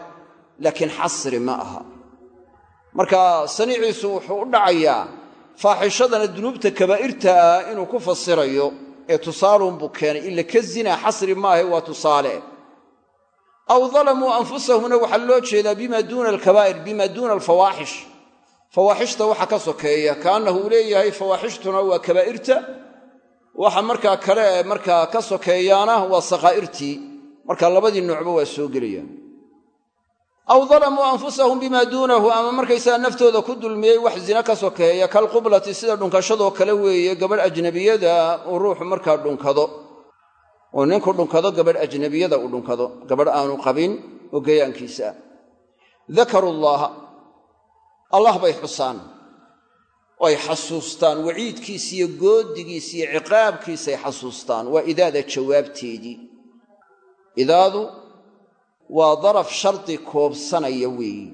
laakiin xasri ma aha. Marka saniiciisu wuxuu u dhacayaa faaxishadana dunuubta kabaa'irta ah inuu ku fasirayo ee tusaaluunbuu keenay. Ila ka zinaa xasri maahe waa tusaale. Aw dalamuu anfusahumna waxaa loo jeedaa bima duuna alkabaa'ir bima duuna alfawaaxish fawaaxishta waxa ka sokeeya kaannahu uu leeyahay fawaaxishtuna waa kabaa'irta. Waxa markaa kale markaa ka sokeeyaana waa sakaa'irtii marka labadii noocba waa soo gelayaan aw dalamuu anfusahum bimaa duunahu ama markaysaga naftooda ku dulmiyey wax zina ka sokeeya kalqublati sida dhunkashadoo kale weeye gabadh ajnabiyada uu ruuxu markaa dhunkado oo ninku dhunkado gabadh ajnabiyada uu dhunkado gabadh aanu qabin oo gayaankiisa ah dakaru llaaha allah bay xusaan ay xasuustaan waciidkiisa iyo goodigiisa iyo ciqaabkiisay xasuustaan waa idaada jawaabteedii waa daraf shardi koobsanaya weeyi.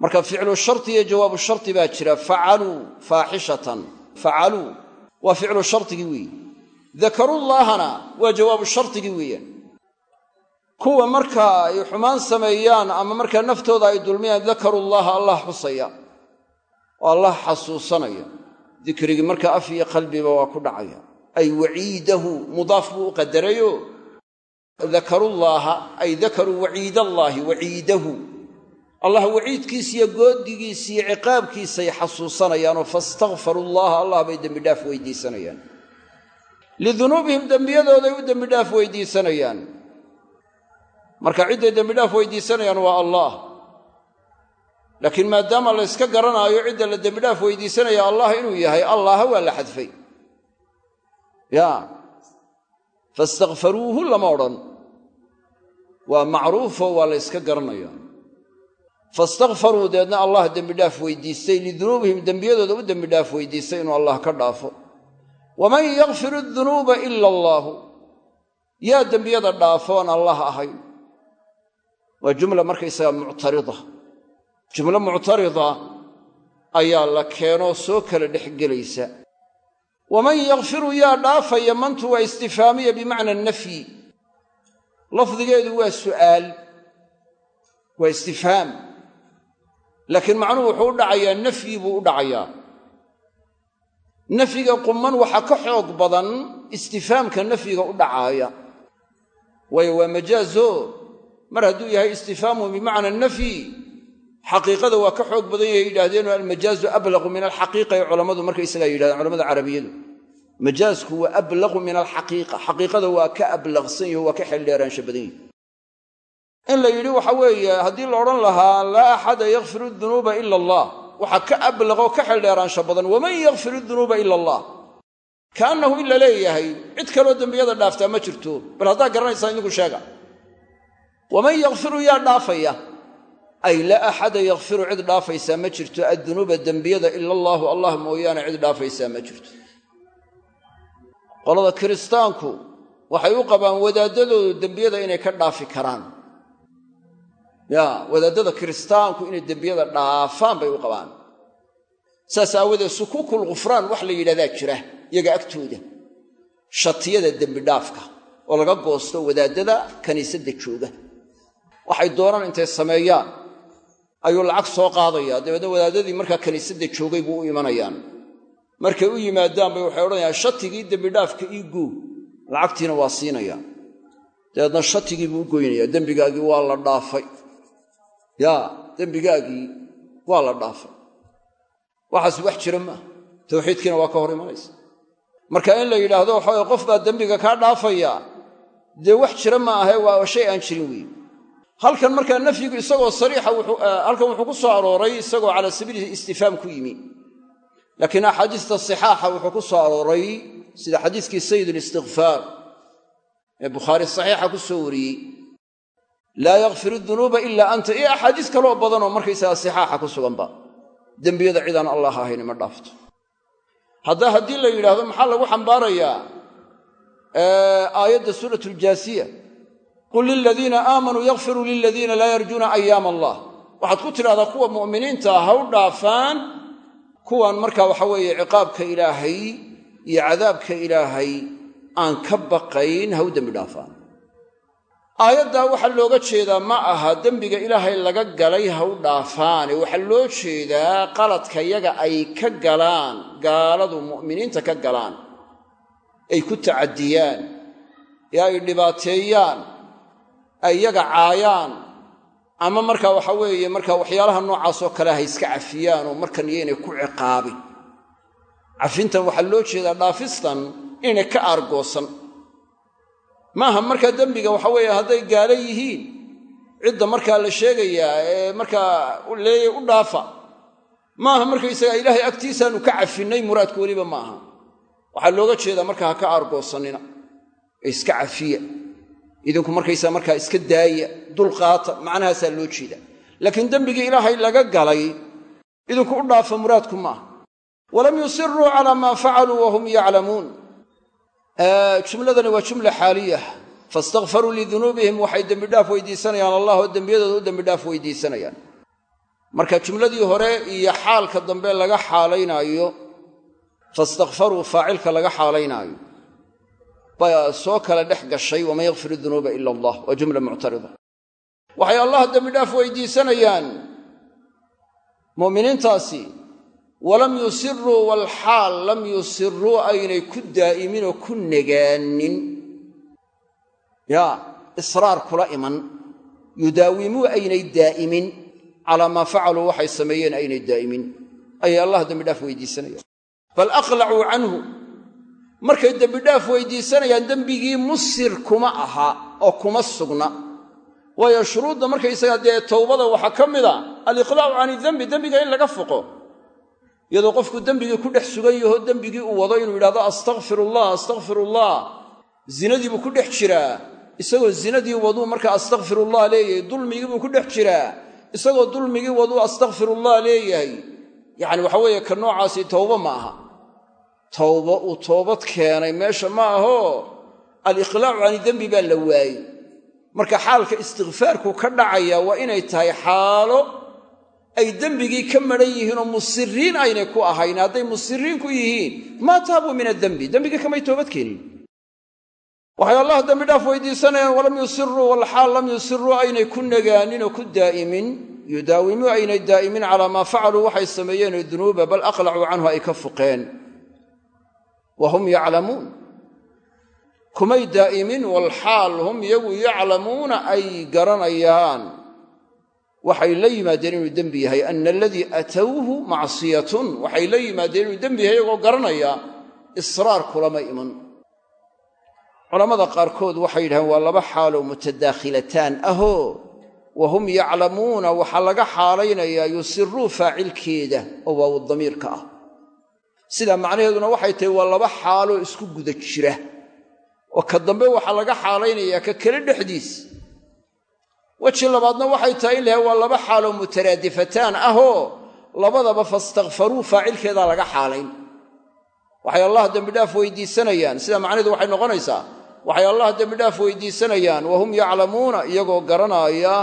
Marka ficlu shardi iyo jawaabu shardi baa jira facaluu faaxishatan facaluu waa ficlu shardigii weeyi. Dakarullaahana waa jawaabu shardigii weeyaan. Kuwa markaa ay xumaan sameeyaan ama markaa naftooda ay dulmiyaan dakarullaaha allah xusaya oo allah xasuusanaya. Dikrigii markaa af iyo qalbiba waa ku dhacaya. Ay waciidahu mudaaf buu u qadarayo dakarullaaha ay dakaruu waciidallaahi waciidahu. Allah waciidkiisiyo goodigiisiyo ciqaabkiisay xasuusanayaanoo faistakfaru llaha allah bay dembidhaaf weydiisanayaan. Lidunuubihim dembiyadooday u dembidhaaf weydiisanayaan. Marka cidday dembidhaaf weydiisanayaan waa allah. Laakiin maadaama la yska garanaayo cidda la dembidhaaf weydiisanaya allah inuu yahay allaha waa la xadfay. Ya. Faistakfaruuhu lama odhan waa macruufo waa la yska garanaya faistakfaruu deedna allah dembidhaaf weydiistay. Lidunuubihim dembiyadooda u dembidhaaf weydiistay inuu allah ka dhaafo. Waman yakfiru dunuuba ila allaahu yaa dembiyada dhaafoon allah ahayn. Waa jumla markaysaga muctarida. Jumlo muctarida ayaa la keenoo soo kala dhex gelaysa. Waman yakfiru yaa dhaafaya mantu waa istifaamiya bimacna nafyi lafdigeedu waa su'aal waa istifhaam. Laakiin macnuhu wuxuu u dhacayaa nafyi buu u dhacayaa. Nafyiga quman waxaa ka xoog badan istifhaamka nafyiga u dhacaaya. Waayo waa majaazo. Mar hadduu yahay istifhaamu bimacna nafyi xaqiiqada waa ka xoog badan yahay yidhaahdeen almajaazu ablaqu min alxaqiiqa ee culammadu markaysagaa yidhahdeen culamada carabiyadu majaasku waa ablaqu min alxaqiiqa xaqiiqada waa ka ablaqsan yaho waa ka xeldheeraansha badan yahi in la yidhi waxa weeye haddii la odhan lahaa laa axada yakfiru dunuuba ila allah. Waxaa ka ablaqo ka xeldheeraansha badan waman yakfiru dunuuba ila allah. Kaannahu in la leeyahay cid kaloo dembiyada dhaaftaa ma jirto. Bal haddaa garanaysaa idinku sheega. Waman yakfiru yaa dhaafaya. Ay laa axada yakfiru cid dhaafaysaa ma jirto. Addunuuba dembiyada ila allaahu allah mooyaane cid dhaafaysaa ma jirto qolada kiristaanku waxay u qabaan wadaaddadoodu dembiyada inay ka dhaafi karaan. Ya wadaaddada kiristaanku inay dembiyada dhaafaan bay u qabaan. Saas aawadeed sukuukul khufraan wax la yidhahdaa jira iyaga agtooda. Shatiyada dembidhaafka oo laga goosto wadaaddada kiniisadda jooga. Waxay doonaan intay sameeyaan. Ayuu lacag soo qaadayaa. Dabeedna wadaaddadii markaa kiniisadda joogay buu u imanayaan markay u yimaadaan bay waxay odhanayaan shatigii dembidhaafka ii goo. Lacagtiina waa siinaya. Dabeedna shatigii buu u goynayaa dembigaagii waa la dhaafay. Yaa dembigaagii waa la dhaafay. Waxaas wax jira maaha tawxiidkiina waa ka hor imanaysa. Marka in la yidhaahdo waxaway qof baa dembiga kaa dhaafaya dee wax jira ma ahe waa shay aan jirin weeye. Halkan markaa nafyigu isagoo sariixa halkan wuxuu ku soo arooray isagoo calaa sabiili istifhaam ku yimi laakiin axaadiista sixaaxa wuxuu ku soo arooray sida xadiiskii sayid listikfaar ee bukhaari saxiixa ku soo wariyey. Laa yakfiru dunuuba ilaa anta. Iyo axaadiis kaloo badanoo markaysaga sixaaxa ku suganba dembiyada cidaan allah ahayn ma dhaafto. Haddaa haddii la yidhaahdo maxaa lagu xambaarayaa aayadda suurat aljaasiya qul liladiina aamanuu yakfiruu liladiina laa yarjuuna ayaama allah. Waxaad ku tidhahdaa kuwa mu'miniinta ha dhaafaan kuwan markaa waxa weeye ciqaabka ilaahay iyo cadaabka ilaahay aan ka baqayn ha u dembi dhaafaan aayaddaa waxaa looga jeedaa ma aha dembiga ilaahay laga galay ha u dhaafaane. Waxaa loo jeedaa qaladka yaga ay ka galaan gaaladu mu'miniinta ka galaan ay ku tacadiyaan ee ay dhibaateeyaan ay yaga caayaan ama markaa waxa weeye markaa waxyaalaha noocaasoo kale ha iska cafiyaan oo markan iyaynay ku ciqaabin. Cafintan waxaa loo jeedaa dhaafistan inaynay ka aargoosan. Maaha markaa dembiga waxa weeye hadday gaalo yihiin cidda markaa la sheegayaa ee markaa leeyay u dhaafa. Maaha markaysagaa ilaahay agtiisaanu ka cafinnay muraadku weliba ma aha. Waxaa looga jeedaa markaa ha ka aargoosannina iska cafiya idinku markaysaa markaa iska daaya dulqaata macnahaasaa loo jeeda laakiin dembigii ilaahay laga galay idinku u dhaafa muraadku maaha walam yusiruu calaa maa facaluu wahum yaclamuun. Jumladani waa jumla xaaliya. Faistakfaruu lidunuubihim waxay dembidhaaf weydiisanayaan allah oo dembiyadooda u dembidhaaf weydiisanayaan. Marka jumladii hore iyo xaalka dambe laga xaalaynaayo faistakfaruu faacilka laga xaalaynaayo baa soo kala dhex gashay waman yakfir dunuuba ila allah. Waa jumla muctarida waxay allah dembidhaaf weydiisanayaan. Mu'miniintaasi walam yusiruu walxaal lam yusiruu aynay ku daa'imin oo ku negaanin. Yaa israar kula iman. Yudaawimuu aynay daa'imin. Calaa maa facaluu waxay sameeyeen aynay daa'imin. Ayay allah dembidhaaf weydiisanayaan. Bal aqlacuu canhu markay dembidhaaf weydiisanayaan dembigii musir kuma aha oo kuma sugna. Waayo shuruudda markaysagaa dee towbada waxaa ka mid a aliqlaacu can idembi dembiga in laga foqo iyadoo qofku dembigii ku dhex sugan yaho dembigii uu wado inuu yidhahdo astakfirullah astakfirullah zinadii buu ku dhex jiraa. Isagoo zinadii waduu markaa astakfirullah leeyahay dulmigii buu ku dhex jiraa. Isagoo dulmigii waduu astakfirullah leeyahay. Yacni waxa weeye ka noocaasi towbo ma aha towbo uu toobad keenay meesha ma aho. Aliqlaacu cani dembi baa la waayey. Marka xaalka istikfaarku ka dhacaya waa inay tahay xaalo ay dembigii ka madhan yihiin oo musiriin aynay ku ahayn hadday musiriin ku yihiin maa taabuu min addembi dembigii kamay toobad keenin. Waxay allah dembi dhaaf weydiisanayaan walam yusiruu walxaal lam yusiruu aynay ku nagaanin oo ku daa'imin. Yudaawimuu aynay daa'imin calaa maa facaluu waxay sameeyeenoo dunuuba bal aqlacuu canhu ay ka fuqeen wa yaclamuun kumay daa'imin walxaal hum iyagu yaclamuuna ay garanayaan waxay la yimaadeen inuu dembi yahay ana aladii atowhu macsiyatun waxay la yimaadeen inuu dembi yahay iyagoo garanaya israar kulama iman culammada qaarkood waxay yidhahdeen waa laba xaaloo mutadaakhilataan ahoo wa hum yaclamuuna waxaa laga xaalaynayaa yusiruu faacilkeeda oo waawu damiirka ah sidaa macnaheeduna waxay tahay waa laba xaaloo isku guda jira. Oo ka dambe waxaa laga xaalaynayaa ka kale dhexdiis. Weji labaadna waxay tahay in lahay waa laba xaaloo mutaraadifataan ahoo labadaba fastakfaruu faacilkeedaa laga xaalayn. Waxay allah dembidhaaf weydiisanayaan. Sida macnaheedu waxay noqonaysaa waxay allah dembidhaaf weydiisanayaan. Wahum yaclamuuna iyagoo garanaaya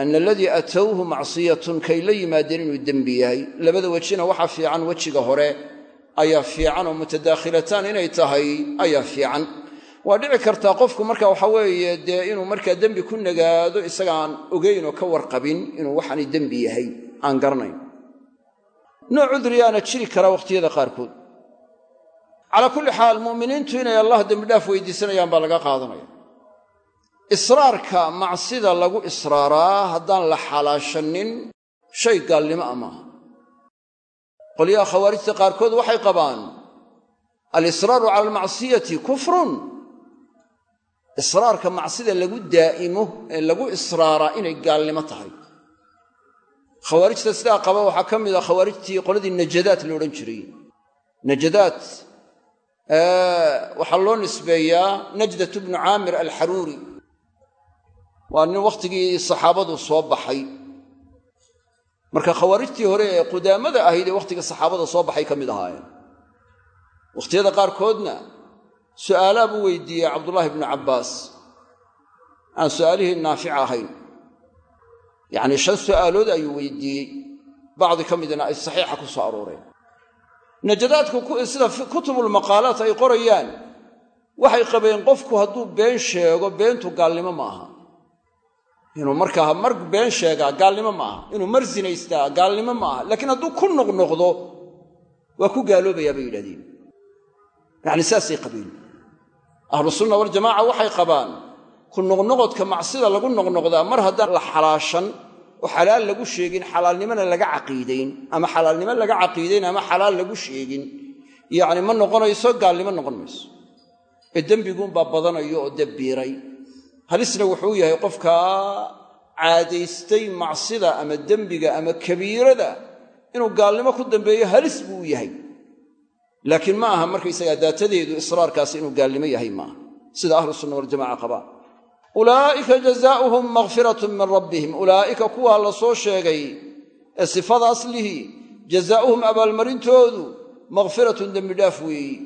ana aladii atowhu macsiyatun kay la yimaadeen inuu dembi yahay. Labada wejina waxaa fiican wejiga hore ayaa fiican oo mutadaakhilataan inay tahay ayaa fiican. Waa dhici kartaa qofku marka waxa weeye dee inuu markaa dembi ku nagaado isagaan ogayn oo ka warqabin inuu waxaani dembi yahay aan garanayn. Nooc cudriyaana jiri karaa wakhtiyada qaarkood. Calaa kulli xaal mu'miniintu inay allah dembidhaaf weydiisanayaan baa laga qaadanaya. Israarka macsida lagu israaraa haddaan la xalaashannin shay gaalnimo a maaha qolyaha khawaarijta qaarkood waxay qabaan alisraaru cala almacsiyati kufrun. Israarka macsida lagu daa'imo ee lagu israaraa inay gaalnimo tahay. Khawaarijta sidaa qaba waxaa ka mid a khawaarijtii qoladii najadaat la odhan jiray. Najadaat waxaa loo nisbeeyaa najdat bnu caamir alxaruuri. Waa nin wakhtigii saxaabadu soo baxay marka khawaarijtii hore ee qudaamada ahayd ee wakhtiga saxaabada soo baxay ka mid ahaayeen. Wakhtiyada qaarkoodna su'aalaa buu weydiiyey cabdullaahi bnu cabbaas. Aan su'aalihii naafic ahayn. Yacnii shan su'aalood ayuu weydiiyey. Bacdi ka midna ay saxiixa ku soo arooreen najadaadku sida kutubulmaqaalaat ay qorayaan waxay qabeen qofku hadduu been sheego beentu gaalnimo ma aha inuu markaa mar been sheegaa gaalnimo ma aha. Inuu mar sinaystaa gaalnimo ma aha. Laakiin hadduu ku noqnoqdo waa ku gaaloobayaa bay yidhahdeen. Yacni saasay qabeen. Ahlu sunna waljamaaca waxay qabaan ku noqnoqodka macsida lagu noqnoqdaa mar haddaan la xalaashan oo xalaal lagu sheegin xalaalnimona laga caqiidayn ama xalaalnimo laga caqiidayn ama xalaal lagu sheegin. Yacni ma noqonayso gaalnimo noqon mayso. Ee dembiguunbaa badanayo oo debbiiray halisna wuxuu yahay qofkaa caadaystay macsida ama dembiga ama kabiirada inuu gaalnimo ku dambeeyo halis buu yahay. Laakiin ma aha markaysagaa daatadeedu israarkaasi inuu gaalnimo yahay maaha sida ahlu sunna waljamaca qabaan ulaa'ika jazaauhum makfiratun min rabbihim. Ulaa'ika kuwaa la soo sheegay ee sifadaas lihi jazaa'uhum abaalmarintoodu makfiratun dembidhaaf weeyi.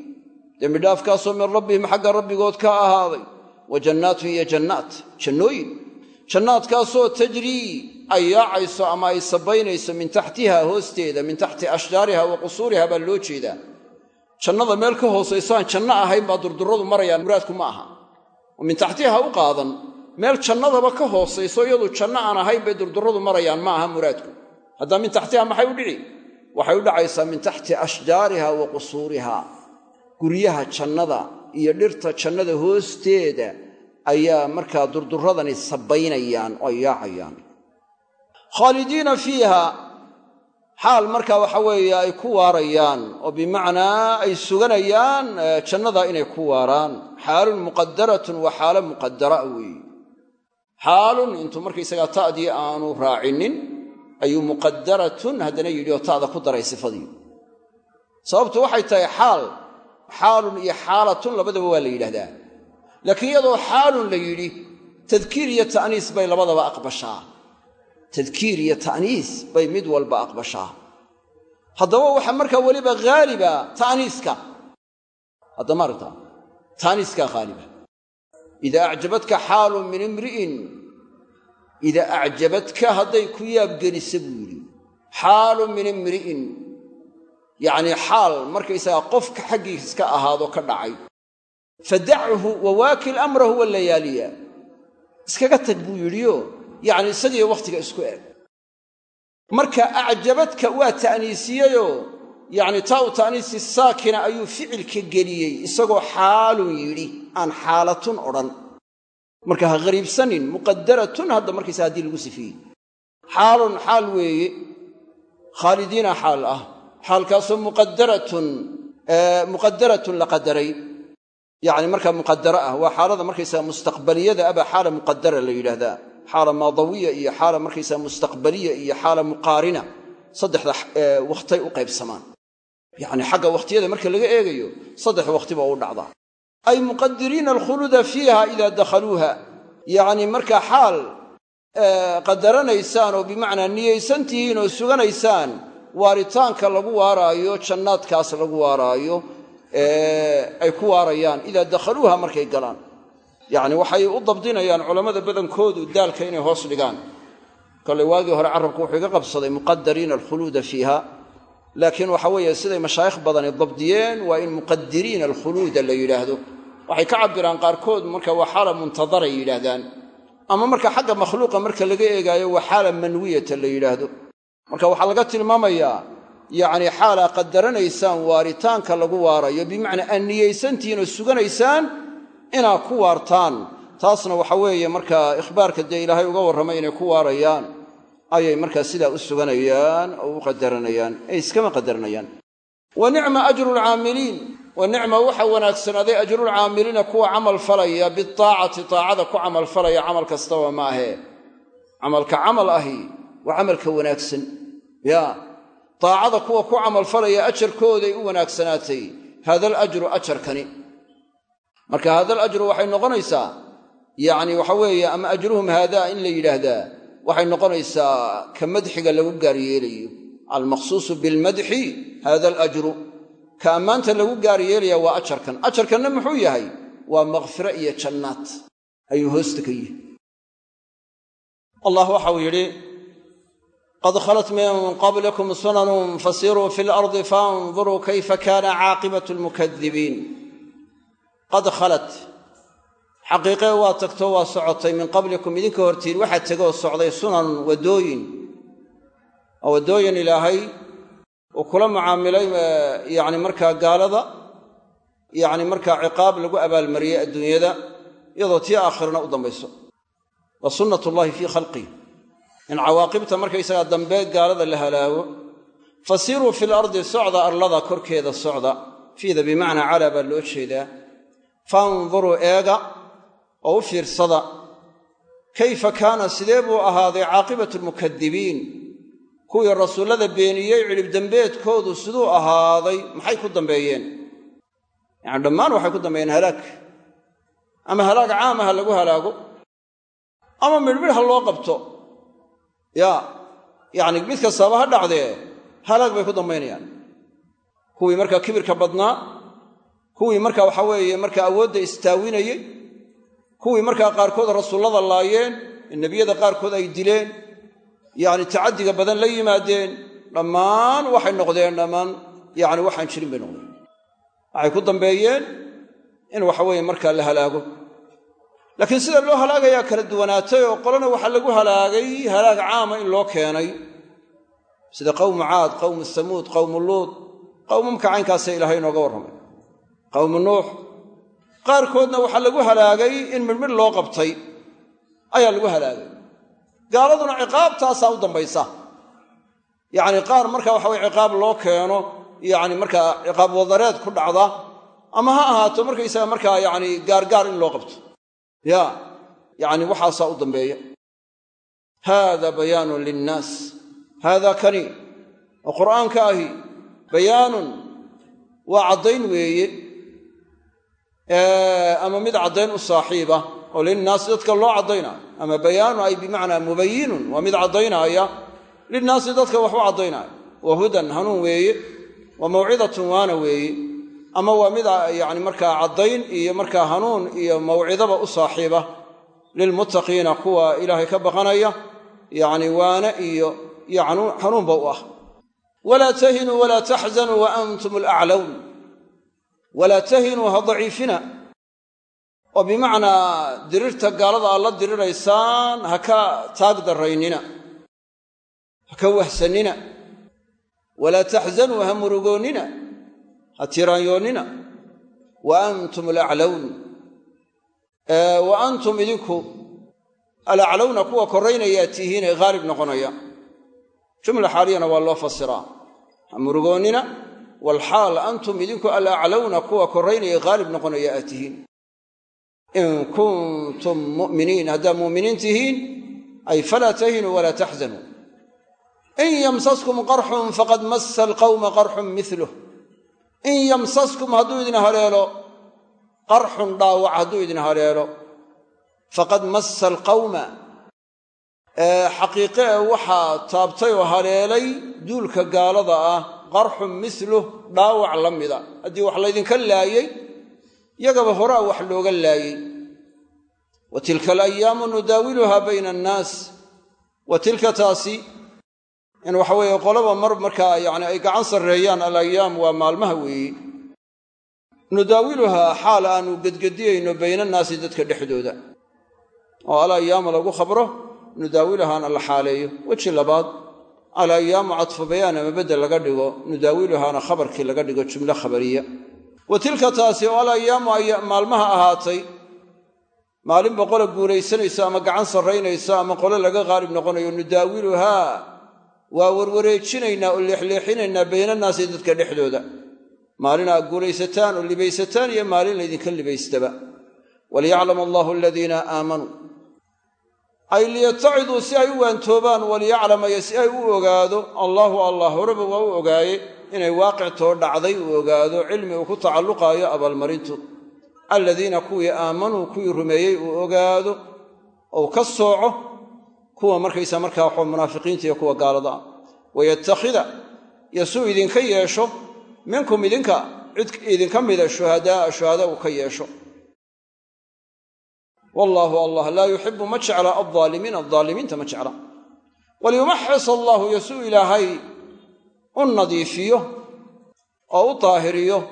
Dembidhaafkaasoo min rabbihim xagga rabbigood ka ahaaday wa jannaatun iyo jannaat jannooyin. Jannaadkaasoo tajrii ay yaacayso ama ay sabaynayso min taxtiha hoosteeda min taxti ashjaariha wa qusuuriha baa loo jeedaa. Jannada meel ka hoosaysoaan janno ahayn baa durduradu marayaan muraadku ma aha. Oo min taxtiha u qaadan meel jannadaba ka hoosayso iyadu janno aan ahayn bay durduradu marayaan ma aha muraadku. Haddaa min taxtiha maxay u dhici waxay u dhacaysaa min taxti ashjaariha wa qusuuriha iyo dhirta jannada hoosteeda ayaa markaa durduradani sabaynayaan oo yaacayaan. Khaalidiina fiiha xaal markaa waxa weeye ay ku waarayaan oo bimacnaa ay suganayaan jannada inay ku waaraan. Xaalun muqadaratun waa xaalo muqadara weeye xaalun intuu markaysagaa ta'dii aanu raacinin ayuu muqadaratun haddana yidhi oo ta'da ku daray sifadii. Sababtu waxay tahay xaal xaalun iyo xaalatun labadaba waa la yidhahdaa laakiin iyadoo xaalun la yidhi tadkiir iyo ta'niis bay labadaba aqbashaa. Tadkiir iyo ta'niis bay mid walba aqbashaa. Haddaba waxaa markaa weliba haaliba ta'niiska. Haddama aragtaa ta'niiskaa haaliba idaa acjabadka xaalun min imri'in idaa acjabadka hadday ku yaabgelisa buu yidhi. Xaalun min imri'in yacnii xaal markaysagaa qofka xaggiis ka ahaado ka dhacay. Fadachu wawaakil amrahu walayaaliya iskaga tag buu yidhiyo yacni isagiiyo wakhtiga isku eg. Marka acjabadka waa ta'niisiyeyoo yacni taa u ta'niisi saakina ayuu ficilka geliyey isagoo xaalun yidhi aan xaalatun odhan. Marka ha hariibsanin muqadaratun hadda markaysa haddii lagu sifeeyey xaalun xaal weeye. Khaalidiina xaal ah xaalkaasoo muqadaratun muqadaratun la qadaray. Yacni markaa muqadara ah waa xaalada markaysaga mustaqbaliyada aba xaala muqadara la yidhaahdaa. Xaala maadawiya iyo xaala markaysaga mustaqbaliya iyo xaala muqaarina saddexda wakhtay u qaybsamaan. Yacni xagga wakhtiyada marka laga eegayo saddex wakhtiba u dhacdaa. Ay muqadiriina alkhuluda fiiha idaa dakhaluuha. Yacni markaa xaal qadaranaysaan oo bimacnaa niyaysantihiin oo suganaysaan waaritaanka lagu waaraayo jannaadkaas lagu waaraayo ay ku waarayaan. Idaa dakhaluuha markay galaan. Yacni waxay u dabdinayaan culammada badankoodu daalka inay hoos dhigaan. Kollay waagii hore carabku wuxuu iga qabsaday muqadariina alkhuluuda fiiha. Laakiin waxa weeye siday mashaayikh badani dabdiyeen waa in muqadiriina alkhuluuda la yidhaahdo. Waxay ka cabbiraan qaarkood marka waa xaala muntadaray yidhaahdaan. Ama marka xagga makhluuqa marka laga eegaayo waa xaala manwiyata la yidhaahdo marka waxaa laga tilmaamayaa yacni xaalaa qadaranaysaan waaritaanka lagu waarayo bimacnaa aad niyaysantihiin oo suganaysaan inaad ku waartaan. Taasna waxa weeye markaa ikhbaarka dee ilaahay uga warramay inay ku waarayaan ayay markaa sidaa u suganayaan oo u qadaranayaan ee iskama qadaranayaan wa nicma ajru lcaamiliin wa nicma waxa wanaagsanaaday ajrulcaamiliina kuwa camal falaya biaacati taacada ku camal falaya camal kastaba ma ahee camalka camal ahi waa camalka wanaagsan ya taacada kuwa ku camalfalaya ajarkooday u wanaagsanaatay. Haada alajru ajarkani. Marka haada alajru waxay noqonaysaa yacni waxa weeye ama ajruhum haadaa in la yidhaahdaa waxay noqonaysaa ka madxiga lagu gaar yeelayo. Almaqsuusu bilmadxi haada alajru ka ammaanta lagu gaar yeelaya waa ajarkan. Ajarkanna muxuu yahay? Waa makfiro iyo jannaad ayuu hoosta ka yihi allah waxau yidhi qad khalat min qablikum sunanun fasiruu fi lardi faanduruu kayfa kaana caaqibatu lmukadibiin qad khalat xaqiiqee waa tagto waa socotay min qablikum idinka hortiin waxaa tegoo socday sunanun waddooyin oo waddooyin ilaahay uu kula mucaamilay yacni markaa gaalada yacni markaa ciqaab lagu abaalmariyey adduunyada iyadoo tii aakhirana u dambayso wa sunnat ullahi fii khalqih in cawaaqibta markaysagaa dambe gaalada la halaago fasiruu fil ardi socda arlada korkeeda socda. Fiida bimacnaa calaa baa loo jeedaa. Faanduruu eega oo u fiirsada kayfa kaana sidee buu ahaaday caaqibatu lmukadibiin kuwii rasuullada beeniyey cidhibdembeedkoodu siduu ahaaday. Maxay ku dambeeyeen? Yacani dhammaan waxay ku dambeeyeen halaag. Ama halaag caama ha lagu halaago ama midhmidh ha loo qabto yaa yacni mid kastaaba ha dhacdee halaag bay ku dambaynayaan. Kuwii markaa kibirka badnaa kuwii marka waxa weeye markaa awoodda istaawinayey kuwii markaa qaarkood rasuullada laayeen ee nebiyada qaarkood ay dileen yacni tacaddiga badan la yimaadeen dhammaan waxay noqdeen dhammaan yacni waxaan jirin bay noqdeen. Waxay ku dambeeyeen in waxaweeye markaa la halaago laakiin sida loo halaagayaa kala duwanaatay oo qolana waxaa lagu halaagay halaag caama in loo keenay. Sida qowmu caad qowmu samuud qowmu luud qowmamka caynkaasa ilaahay inooga warramay. Qowmu nuux qaarkoodna waxaa lagu halaagay in midhmidh loo qabtay ayaa lagu halaagay. Gaaladuna ciqaabtaasaa u dambaysa. Yacni qaar marka waxa weye ciqaab loo keeno yacni markaa ciqaab wadareed ku dhacda ama ha ahaato markaysaga markaa yacni gaargaar in loo qabto ya yacni waxaasaa u dambeeya. Haada bayaanun linnaas. Haada kani oo qur'aanka ahi bayaanun waa caddayn weeye ama mid caddayn u saaxiiba oo linnaasi dadka loo caddaynaayo ama bayaanu ay bimacnaa mubayinun waa mid caddaynaaya linnaasi dadka wax u caddaynaayo wa hudan hanuun weeye wa mawcidatun waana weeye ama waa mid yani markaa caddayn iyo markaa hanuun iyo mawcidaba u saaxiiba. Lilmuttaqiina kuwa ilaahay ka baqanaya yacni waane iyo iyo hanuunba u ah. Walaa tahinuu walaa taxzanuu wa antum alaclown walaa tahinuu ha daciifina. Oo bimacnaa dirirta gaalada aad la diriraysaan ha ka taag darraynina ha ka wahsannina walaa taxzanuu ha murugoonnina ha tiraanyoonnina wa antum alaclown wa antum idinku alaclowna kuwa korraynayaa tihiin ee haalib noqonaya. Jumla xaaliyana waa loo fasiraa ha murugoonnina walxaal antum idinku alaclowna kuwa korraynaya haalib noqonaya aad tihiin. In kuntum mu'miniin haddaad mu'miniin tihiin ay falaa tahinuu walaa taxzanuu in yamsaskum qarxun faqad massa alqawma qarxun miluh in yamsaskum hadduu idin haleelo qarxun dhaawac hadduu idin haleelo faqad massa alqawma. Xaqiiqe e waxaa taabtay oo haleelay duulka gaalada ah qarxun miluh dhaawac la mida. Haddii wax laydinka laayey yagaba horaa wax looga laayey wa tilka alayaamu nudaawiluhaa bayna annaas. Wa tilka taasi in waxa weeye qolaba mar markaa yacni ay gacan sarreeyaan alayaam waa maalmaha weeye. Nudaawiluhaa xaal aanu gedgediyayno baynannaasi dadka dhexdooda. Oo alayaamu lagu khabro nudaawiluhaana la xaaleeyo. Weji labaad alayaamu cadfu bayaan ama beddel laga dhigo nudaawiluhaana khabarkii laga dhigo jumlo khabariya. Wa tilka taasi oo alayaamu ay maalmaha ahaatay maalinba qola guulaysanayso ama gacan sarraynayso ama qole laga qaalib noqonayo nudaawiluhaa waa warwareejinaynaa oo leexleexinaynaa baynannaasi dadka dhexdooda. Maalin aad guulaysataan oo libaysataan iyo maalin laydinka libaystaba. Waliyaclam allahu aladiina aamanuu ay liyataciduu si ay u waantoobaan waliyaclamaya si ay u ogaado allaahu allah horeba waa u ogaaye inay waaqictoo dhacday uu ogaado cilmi uu ku tacalluqaayo abaalmarintu. Aladiina kuwii aamanuu kuwii rumeeyey uu ogaado ou ka sooco kuwa markaysa markaa waxaa munaafiqiinta iyo kuwa gaalada. Ah wayattakhida iyo idinka yeesho minkum idinka cid idinka mida shuhadaaa shuhada uu ka yeesho. Wallaahu allah laa yuxibu ma jecla aldaalimiina aldaalimiinta ma jecla. Waliyumaxis allaahu iyo ilaahay u nadiifiyo oo u daahiriyo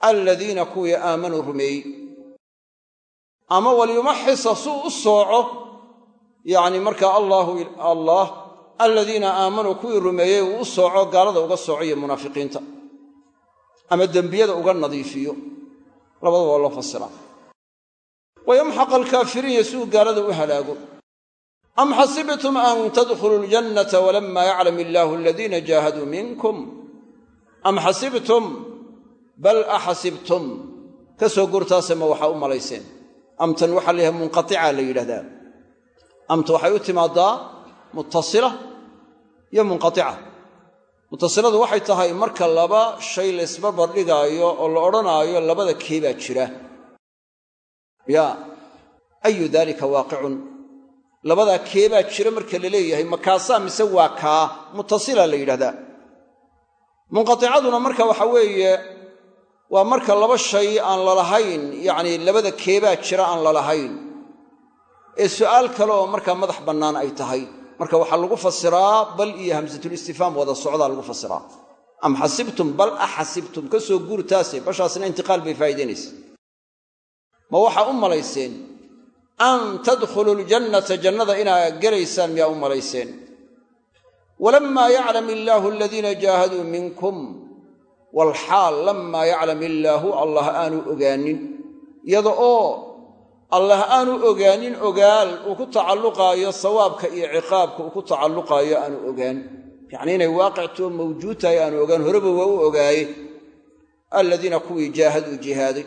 aladiina kuwii aamanuu rumeeyey. Ama waliyumaxisa suu u sooco yacni markaa allaahu allaah aladiina aamanuu kuwii rumeeyey uu u sooco gaalada uga sooco iyo munaafiqiinta. Ama dembiyada uga nadiifiyo. Labadaba waa loo fasiraa wayamxaq alkaafiriin si uu gaalada u halaago. Am xasibtum an tadkhuluu ljannata walama yaclam illaahu aladiina jaahaduu minkum? Am xasibtum bal axasibtum ka soo gurtaase ma waxaa u malayseen. Amtan waxaa la yidhaha munqatica la yidhahdaa amta waxay u timaadaa muttasila iyo munqatica. Mutasiladu waxay tahay marka laba shay laysbarbar dhigaayo oo la odhanaayo labada kee baa jira. Yaa ayu daalika waaqicun labadaa kee baa jira marka la leeyahay makaasaa mise waa kaa? Muttasila la yidhahdaa. Munqaticaduna marka waxa weeye waa marka laba shay aan lalahayn yacnii labada keebaa jira aan lalahayn ee su'aal kale oo markaa madax bannaan ay tahay. Marka waxaa lagu fasiraa bal iyo hamsatulistifhaam wada socdaa lagu fasiraa am xasibtum bal axasibtum ka soo guurtaase bashaasna intiqaal bay faa'idaynaysa ma waxaa u malayseen? An tadkhuluu ljannata jannada inaa gelaysaan miyaa u malayseen? Walammaa yaclam illaahu aladiina jaahaduu minkum walxaal lammaa yaclam illaahu allah aanu ogaanin. Iyada oo allah aanu ogaanin ogaal uu ku tacalluqaayo sawaabka iyo ciqaabka uu ku tacalluqaayo aanu ogaan. Yacnii inay waaqictoo mawjuud tahay aanu ogaan horeba waa u ogaaye aladiina kuwii jaahaduu jihaaday.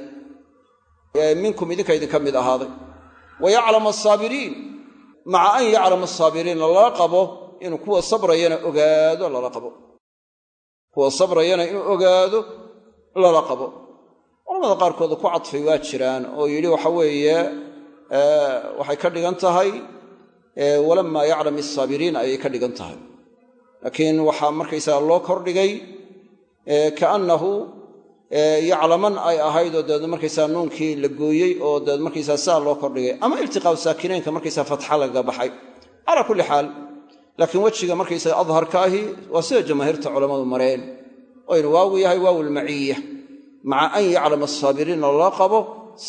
Minkum idinka idinka mid ahaaday. Wa yaclama asaabiriin maca an yaclama asaabiriina lala qabo inuu kuwa sabrayana ogaado lala qabo. Kuwa sabrayana inuu ogaado lala qabo culamada qaarkooda ku cadfay waa jiraan oo yidhi waxa weeye waxay ka dhigan tahay walammaa yaclam asaabiriin ayay ka dhigan tahay. Laakiin waxaa markaysaga loo kordhigay kaannahu yaclaman ay ahayd oo dabeedna markaysaa nuunkii la gooyey oo dabeed markaysaa saa loo kordhigay ama iltiqaau saakinaynka markaysaa fatxa lagaga baxay. Calaa kulli xaal laakiin wejiga markaysaga adharka ahi waa sida jamaahiirta culammadu mareen. Oo inu waagu yahay waawulmaciya maca an yaclama asaabiriina lala qabo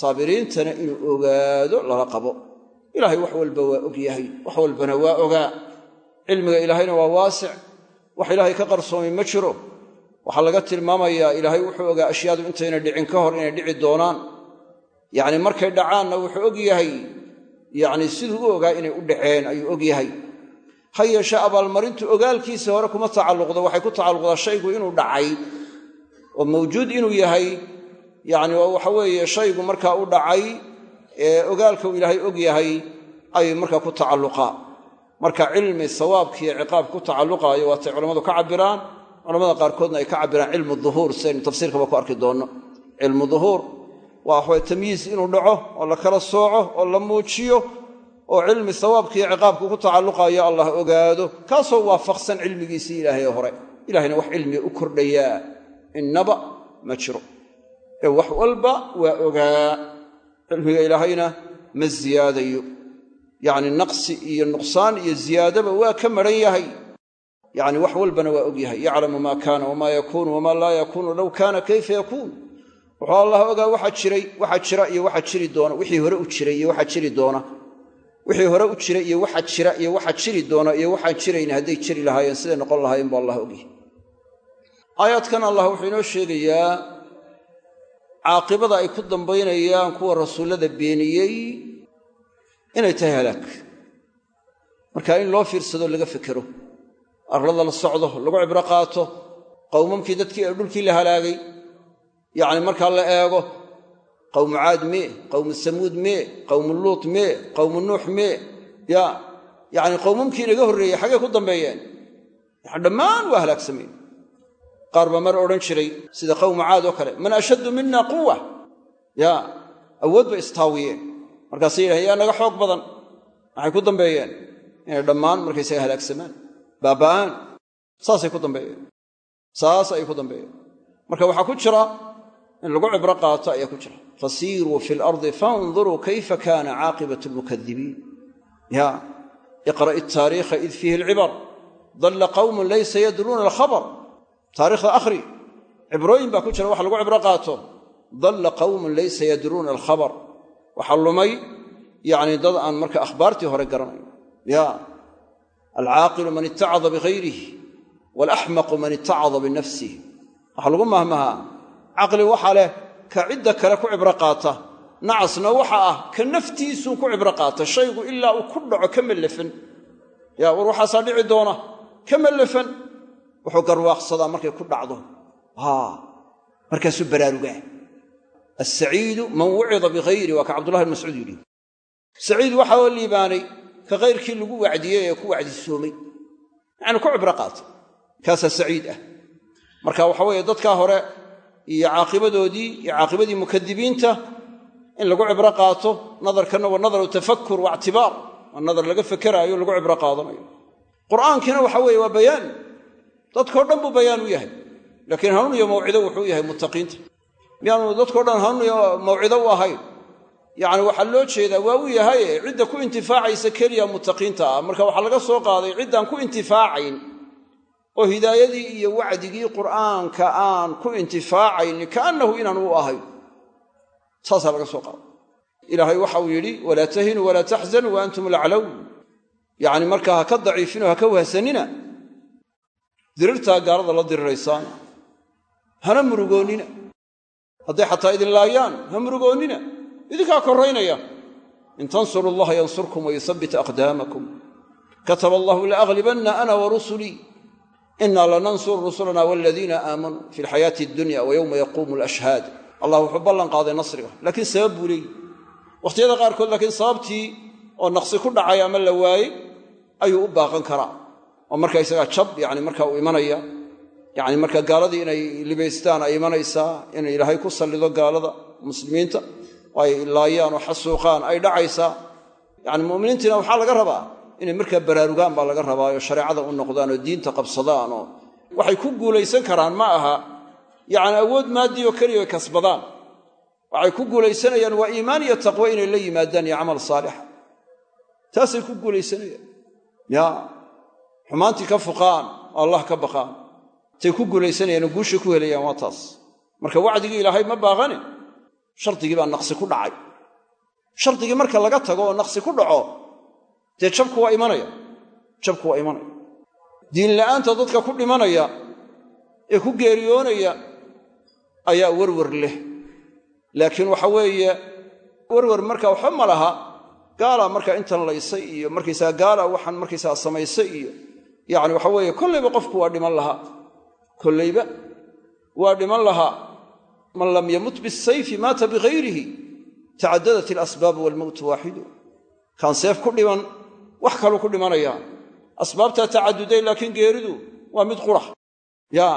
saabiriintana inuu ogaado lala qabo. Ilaahay wax walba waa og yahay wax walbana waa ogaa. Cilmiga ilaahayna waa waasic. Wax ilaahay ka qarsoomay ma jiro. Waxaa laga tilmaamayaa ilaahay wuxuu ogaa ashyaadu intayna dhicin ka hor inay dhici doonaan. Yacni markay dhacaanna wuxuu og yahay. Yacni siduu u ogaa inay u dhaceen ayuu og yahay. Ha yeeshe abaalmarintu ogaalkiisa hore kuma tacalluqdo waxay ku tacalluqdaa shaygu inuu dhacay oo mawjuud inuu yahay yacni oo waxa weeye shaygu markaa u dhacay ee ogaalka uu ilaahay og yahay ayay markaa ku tacalluqaa marka cilmi sawaabkiiyo ciqaab ku tacalluqaayo waatay culammadu ka cabbiraan culamada qaarkoodna ay ka cabbiraan cilmu duhuur sidaynu tafsiirkaba ku arki doonno. Cilmu duhuur waa waxaway tamyiis inuu dhaco oo la kala sooco oo la muujiyo oo cilmi sawaabkiiyo ciqaabku ku tacalluqaayo allah ogaado kaasoo waafaqsan cilmigiisii ilaahay hore. Ilahayna wax cilmiga u kordhayaa innaba ma jiro. Ee wax walba waa ogaa. Cilmiga ilaahayna ma ziyaadayo. Yacni naqsi iyo nuqsaan iyo ziyaadaba waa ka maran yahay. Yacni wax walbana waa og yahay. Yaclamu maa kaana wamaa yakuunu wamaa laa yakuunu. Low kaana kayfa yakuun. Wuxuu allah ogaa waxa jiray waxa jira iyo waxa jiri doona. Wixii hore u jiray iyo waxa jiri doona. Wixii hore u jiray iyo waxa jira iyo waxa jiri doona iyo waxaan jirayn hadday jiri lahaayeen siday noqon lahaayeen bu allah ogyahay aayaadkan allah wuxuu inoo sheegayaa caaqibada ay ku dambaynayaan kuwa rasuullada beeniyey inay tahay halaag. Marka in loo fiirsado laga fekero arlada la socdo lagu cibro qaato qowmamkii dadkii dhulkii la halaagay yacni markaa la eego qowmu caad mee qowmu samuud mee qowmu luut mee qowmu nuux mee ya yacni qowmamkii inaga horreeyey xaggay ku dambeeyeen. Dhammaan waa halaagsameen qaar baa mar odhan jiray sida qowmu caad oo kale man ashaddu mina quwa ya awood bay istaawiyeen. Markaasay yidhahen yaa naga xoog badan. Maxay ku dambeeyeen? Inay dhammaan markaysaga halaagsamaan. Baaba'aan. Saasay ku dambeeyeen. Saas ayay ku dambeeyeen. Marka waxaa ku jira in lagu cibro qaato ayaa ku jira. Fasiiruu fi lardi faanduruu kayfa kaana caaqibatu lmukadibiin ya iqra'i ataariikha id fiihi alcibar. Dalla qawmun laysa yadruuna alkhabar taarikhda akhri cibrooyin baa ku jira wax lagu cibro qaato. Dalla qawmun laysa yadruuna alkhabar. Waxaa lumay yacni dad aan marka akhbaartii hore garanayn. Ya alcaaqilu man itacada bihayrih walaxmaqu man itacada binafsih waxaa lagu mahmahaa caqli waxa leh ka cidda kale ku cibro qaata. Nacasna waxa ah ka naftiisuu ku cibro qaata. Shaygu ilaa uu ku dhaco ka mellafan ya war waxaasaa dhici doona ka mellafan wuxuu garwaaqsadaa markay ku dhacdo. Markaasuu baraarugaa. Asaciidu man wucida bihayri waa ka cabdullahi bn mascuud yidhi. Saciid waxa oo liibaanay ka kayrkii lagu wacdiyey ee ku wacdisoomay. Yacni ku cibro qaata kaasaa saciid ah. Marka waxa weeye dadkaa hore iyo caaqibadoodii iyo caaqibadii mukadibiinta in lagu cibro qaato nadarkanna waa nadaru tafakur wa ictibaar. Waa nadar laga fekeraayo lagu cibro qaadanayo. Qur'aankiina waxa weeye waa bayaan dadkao dhan buu bayaan u yahay. Laakiin hanuun iyo mawcido wuxuu yahay muttaqiinta. Miyaanu dadkao dhan hanuun iyo mawcido u ahayn yacni waxaa loo jeedaa waa u yahaye cidda ku intifaacaysa keliya muttaqiinta ah. Marka waxaa laga soo qaaday ciddaan ku intifaacayn oo hidaayadii iyo wacdigii qur'aanka aan ku intifaacayni kaannahu inaan u ahayn saasaa laga soo qaaday. Ilaahay waxauu yidhi walaa tahinuu walaa taxzanuu wa antum yacni markaa ha ka daciifinoo ha ka wahsanina dirirtaa gaalada la diriraysaan hana murugoonnina. Hadday xataa idin laayaan ha murugoonnina. Idinkaa korraynaya. In tansuru allaha yansurkum wayusabbit aqdaamakum. Kataba allahu laaglibanna ana wa rusulii inaa lanansuru rusulana waladiina aamanuu fi alxayaati addunya wa yowma yaquumu alashhaad allah wuxuu ballan qaaday nasriga laakiin sabab buu leeyi wakhtiyada qaarkood laakiin sababtii oo naqsi ku dhacay ama la waayey ayuu u baaqan karaa oo marka isagaa jab yani marka uu imanaya yani marka gaaladii inay libaystaan ay imanaysaa in ilaahay ku sallido gaalada muslimiinta oo ay laayaan oo xasuuqaan ay dhacaysaa. Yani muminiintiina waxaa laga rabaa inay markaa baraarugaan baa laga rabaayo shareecada u noqdaan oo diinta qabsadaan oo waxay ku guulaysan karaan ma aha. Yacni awood maaddii oo keliya ay kasbadaan. Waxay ku guulaysanayaan waa iimaan iyo taqwo inay la yimaadaan iyo camal saalixa taasay ku guulaysanayaan. Ya xumaantii ka fuqaan oo allah ka baqaan. Tay ku guulaysanayaan oo guusha ku helayaan waa taas. Marka wacdigii ilaahay ma baaqane shardigii baa naqsi ku dhacay. Shardigii marka laga tago oo naqsi ku dhaco dee jabku waa imanaya? Jabku waa imanaya. Diinla'aanta dadka ku dhimanaya ee ku geeriyoonaya ayaa werwer leh. Laakiin waxa weeye werwer marka waxba ma laha. Gaalaa markaa intan laysay iyo markaysaga gaalaa waxaan markaysaga samaysay iyo yacni waxa weeye kollayba qofku waa dhiman lahaa. Kollayba waa dhiman lahaa. Man lam yamut bisayfi maata bihayrihi tacadadat alasbaabu waalmowtu waaxidu kaan seef ku dhiman wax kaluu ku dhimanayaa asbaabtaa tacaduday laakiin geeridu waa mid qura yaa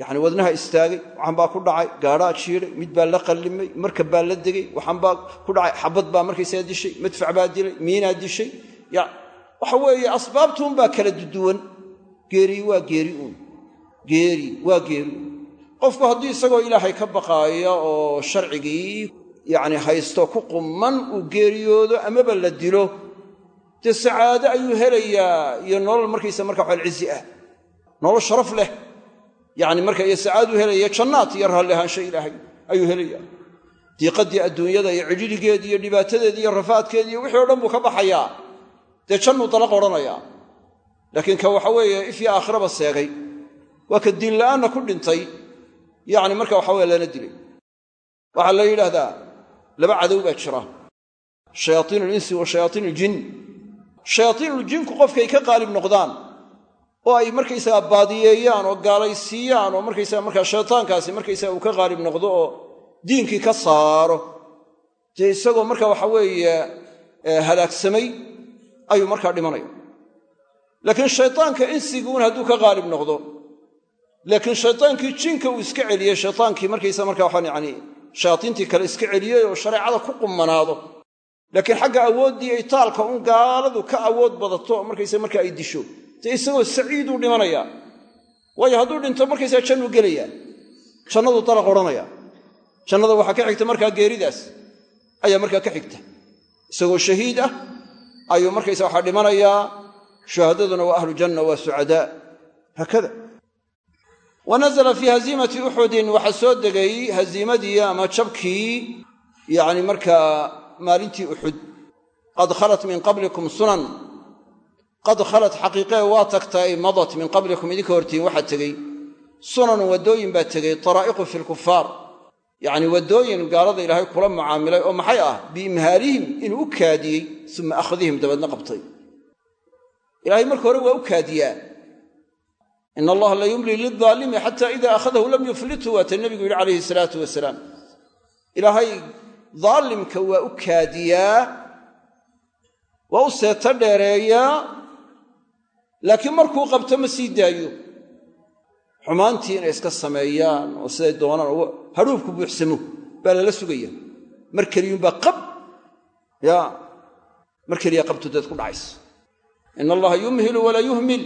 yacni wadnaha istaagay waxaan baa ku dhacay gaadhaa jiiray mid baa la qallimay markab baa la degay waxaan baa ku dhacay xabad baa markaysaga dishay madfac baa dilay miinaa dishay. Ya waxa weeye asbaabtuunbaa kala duduwan geeri waa geeri uun. Geeri waa geeri uun. Qofku haddii isagoo ilaahay ka baqaaya oo sharcigii yacni haysto ku qumman uu geeriyoodo amaba la dilo dee sacaado ayuu helayaa iyo nolol markaysa marka waxal cizi ah. Nolol sharaf leh. Yacni marka iyo sacaaduu helaya jannaad iyo raalli ahaansho ilaahay ayuu helaya diiqaddii adduunyada iyo cidhirigeedii iyo dhibaatadeedii iyo rafaadkeedii iyo wixii o dhan buu ka baxayaa dee jannuu dalaq odhanayaa. Laakiin ka waxa weeye ifyo aakhiraba seegay waa ka diinla'aanna ku dhintay yacni marka waxa weye lana dilay. Waxaa la yidhaahdaa laba cadow baa jira. Shayaaiin alinsi wa shayaaiin aljin shayaaiinuljinku qofkay ka qaalib noqdaan oo ay markaysaga baadiyeeyaan oo gaalaysiiyaan oo markaysaga markaa shaytaankaasi markaysaga uu ka qaalib noqdo oo diinkii ka saaro. Dee isagoo marka waxa weeye halaagsamay ayuu markaa dhimanaya laakiin shaytaanka insiguun hadduu ka qaalib noqdo laakiin shaytaankii jinka uu iska celiyey shaytaankii markaysa marka waxaan yani shayaatiintii kale iska celiyey oo shareecada ku qummanaado laakiin xagga awooddii ay taalka un gaaladu ka awood badato markaysa marka ay disho dee isagoo saciiduu dhimanayaa waayo hadduu dhinto markaysaa jannuu gelayaa. Jannadu dalaq odhanaya. Jannada waxaa ka xigta markaa geeridaas. Ayaa markaa ka xigta. Isagoo shahiid ah ayuu markaysa waxaa dhimanayaa shuhadaduna waa ahlu janna waa sucadaa haakada wa nazala fii haziimati uxudin waxaa soo degay haziimadii ama jabkii yacni markaa maalintii uxud qad khalat min qablikum sunan. Qad khalat xaqiiqee waa tagtay madat min qablikum idinka hortiin waxaa tegey sunanun waddooyin baa tegey taraa'iqu fi lkufaar yacni waddooyin gaalada ilaahay kula mucaamilay oo maxay ah? Biimhaalihim inuu u kaadiyey uma akhdihim dabeedna qabtay. Ilaahay marka hore waa u kaadiyaa. In allaha la yumli lilaalimi xata ida akhadahu lam yuflithu waata nebigu yidhi calayhi salaatu wasalaam ilaahay daalimka waa u kaadiyaa waa u seeto dheereeyaa laakiin markuu qabto ma sii daayo xumaantii inay iska sameeyaan oo siday doonaan oo hadhuubku buuxsamo baa lala sugaya. Mar keliyuunbaa qab ya mar keliyaa qabto deed ku dhacaysa in allaha yumhilu walaa yuhmil.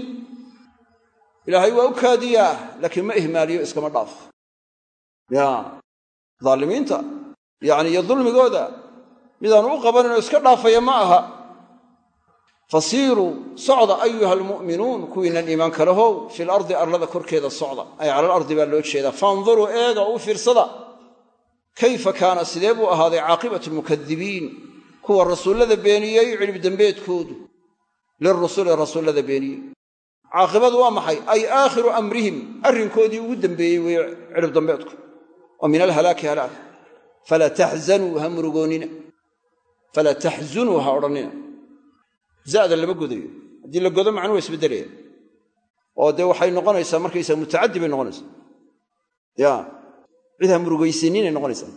Ilaahay waa u kaadiyaa laakiin ma ihmaaliyo iskama dhaaf. Ya daalimiinta yacni iyo dulmigooda midaanu u qabaninoo iska dhaafaya ma aha fasiiruu socda ayuha almu'minuun kuwiinan iimaanka lahow fi lardi arlada korkeeda socda. Ay cala alardi baa loo jeedaa. Faanduruu eega u fiirsada. Kayfa kaana sidee buu ahaaday caaqibatu lmukadibiin kuwa rasuullada beeniyey cidhib dembeedkoodu lirusuli rasuullada beeniyey. Caaqibadu waa maxay? Ay aakhiru amrihim arrinkoodii ugu dembeeyey weeye cidhib dambeedku. Oo min alhalaaki halaag falaa taxzanuu ha murugoonnina falaa taxzunuu ha odhannina zada lama godayo. Haddii la godo macnuu waa isbeddelaya oo dee waxay noqonaysaa markaysaa mutacaddi bay noqonaysaa. Ya. Cid ha murugaysaninay noqonaysaa.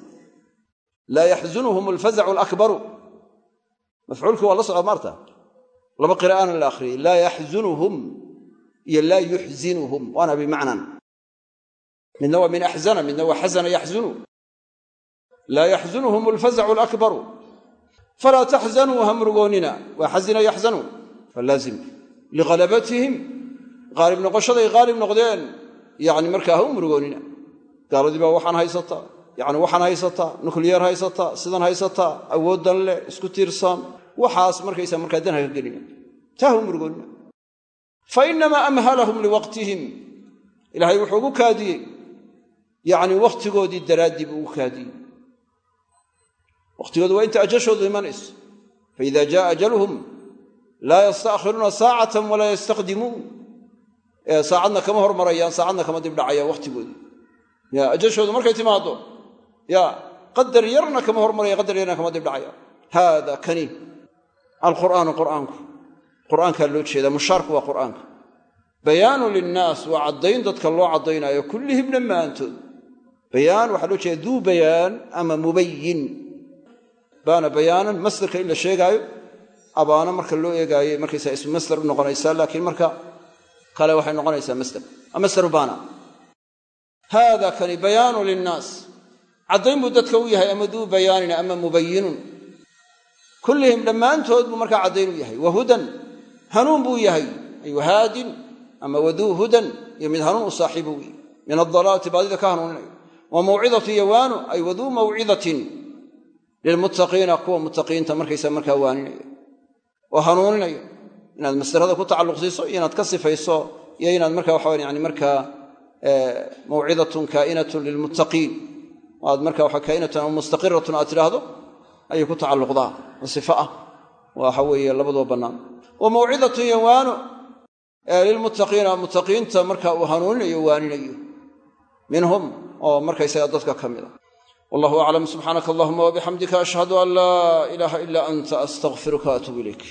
Laa yaxzunuhum alfazacu alakbaru. Mafcuulkii waa la socda maarta. Laba qiraa'ana la akhriyey laa yaxzunuhum iyo laa yuxzinuhum. Waana bimacnan midna waa min axzana midna waa xasana yaxzunu. Laa falaa taxzanuu ha murugoonnina waa xasina yaxzanuu falaazim lighalabatihim qaalib noqoshaday qaalib noqdeen yacni markaa ha u murugoonnina gaaladii baa waxaan haysataa yacni waxaan haysataa nukliyeer haysataa sidan haysataa awooddan leh isku tiirsan waxaas markaysa markaa dan ha ka gelina taa ha u murugoonnina fa inamaa amhalahum liwaqtihim ilaahay wuxuu ugu kaadiyey yacni ugu kaadiyey wakhtigoodu waa inta ajashoodu imanayso faida jaaa ajaluhum laa yastaakhiruuna saacatan walaa yastaqdimuun. Saacadna kama hormarayaan saacadna kama dibdhacayaan wakhtigoodii ya ajashoodu markay timaado ya qadar yarna kama hormaraya qadar yarna kama dibdhacayaan. Haada kani alqur'aanu qur'aanku. Qur'aankaa loo jeedaa mushaarku waa qur'aanka. Bayaanu linnaas waa caddayn dadka loo caddaynaayo kullihim dhammaantood. Bayaan waxaa loo jeeda duu bayaan ama mubayin baana bayaanan masdarka in la sheegaayo abaana marka loo eegaayo markaysaa ismu masdar u noqonaysaa laakiin marka kale waxay noqonaysaa masdar. Masdaru baana. Haada kani bayaanu linnaas. Caddayn buu dadka u yahay ama duu bayaanin ama mubayinun kullihim dhammaantood buu markaa caddayn u yahay. Wa hudan hanuun buu yahay. Ay wahaadin ama waduu hudan iyo mid hanuun u saaxiibo wey min adalaalati baadida ka hanuuninayo. Wa mawcidatu yawaanu ay waduu mawcidatin lilmuttaqiina kuwa muttaqiinta markaysa markaa waaninaya oo hanuuninaya inaad masdarada ku tacalluqsiiso iyo inaad ka sifayso iyo inaad marka waxa yani markaa mawcidatun kaa'inatun lilmuttaqiin aad marka waxa kaa'inatun ama mustaqiratun aad tidhaahdo ayay ku tacalluqdaa oo sifo ah waxa weeye labaduba bannaan wa mawcidatun yawaanu lilmuttaqiina muttaqiinta marka uu hanuuninayo o waaninayo minhum oo markaysaga dadka ka mid a wallahu aclam subxaanaka allahuma wabixamdika ashhadu an laa ilaaha ila anta astaqfiruka atuub ilayk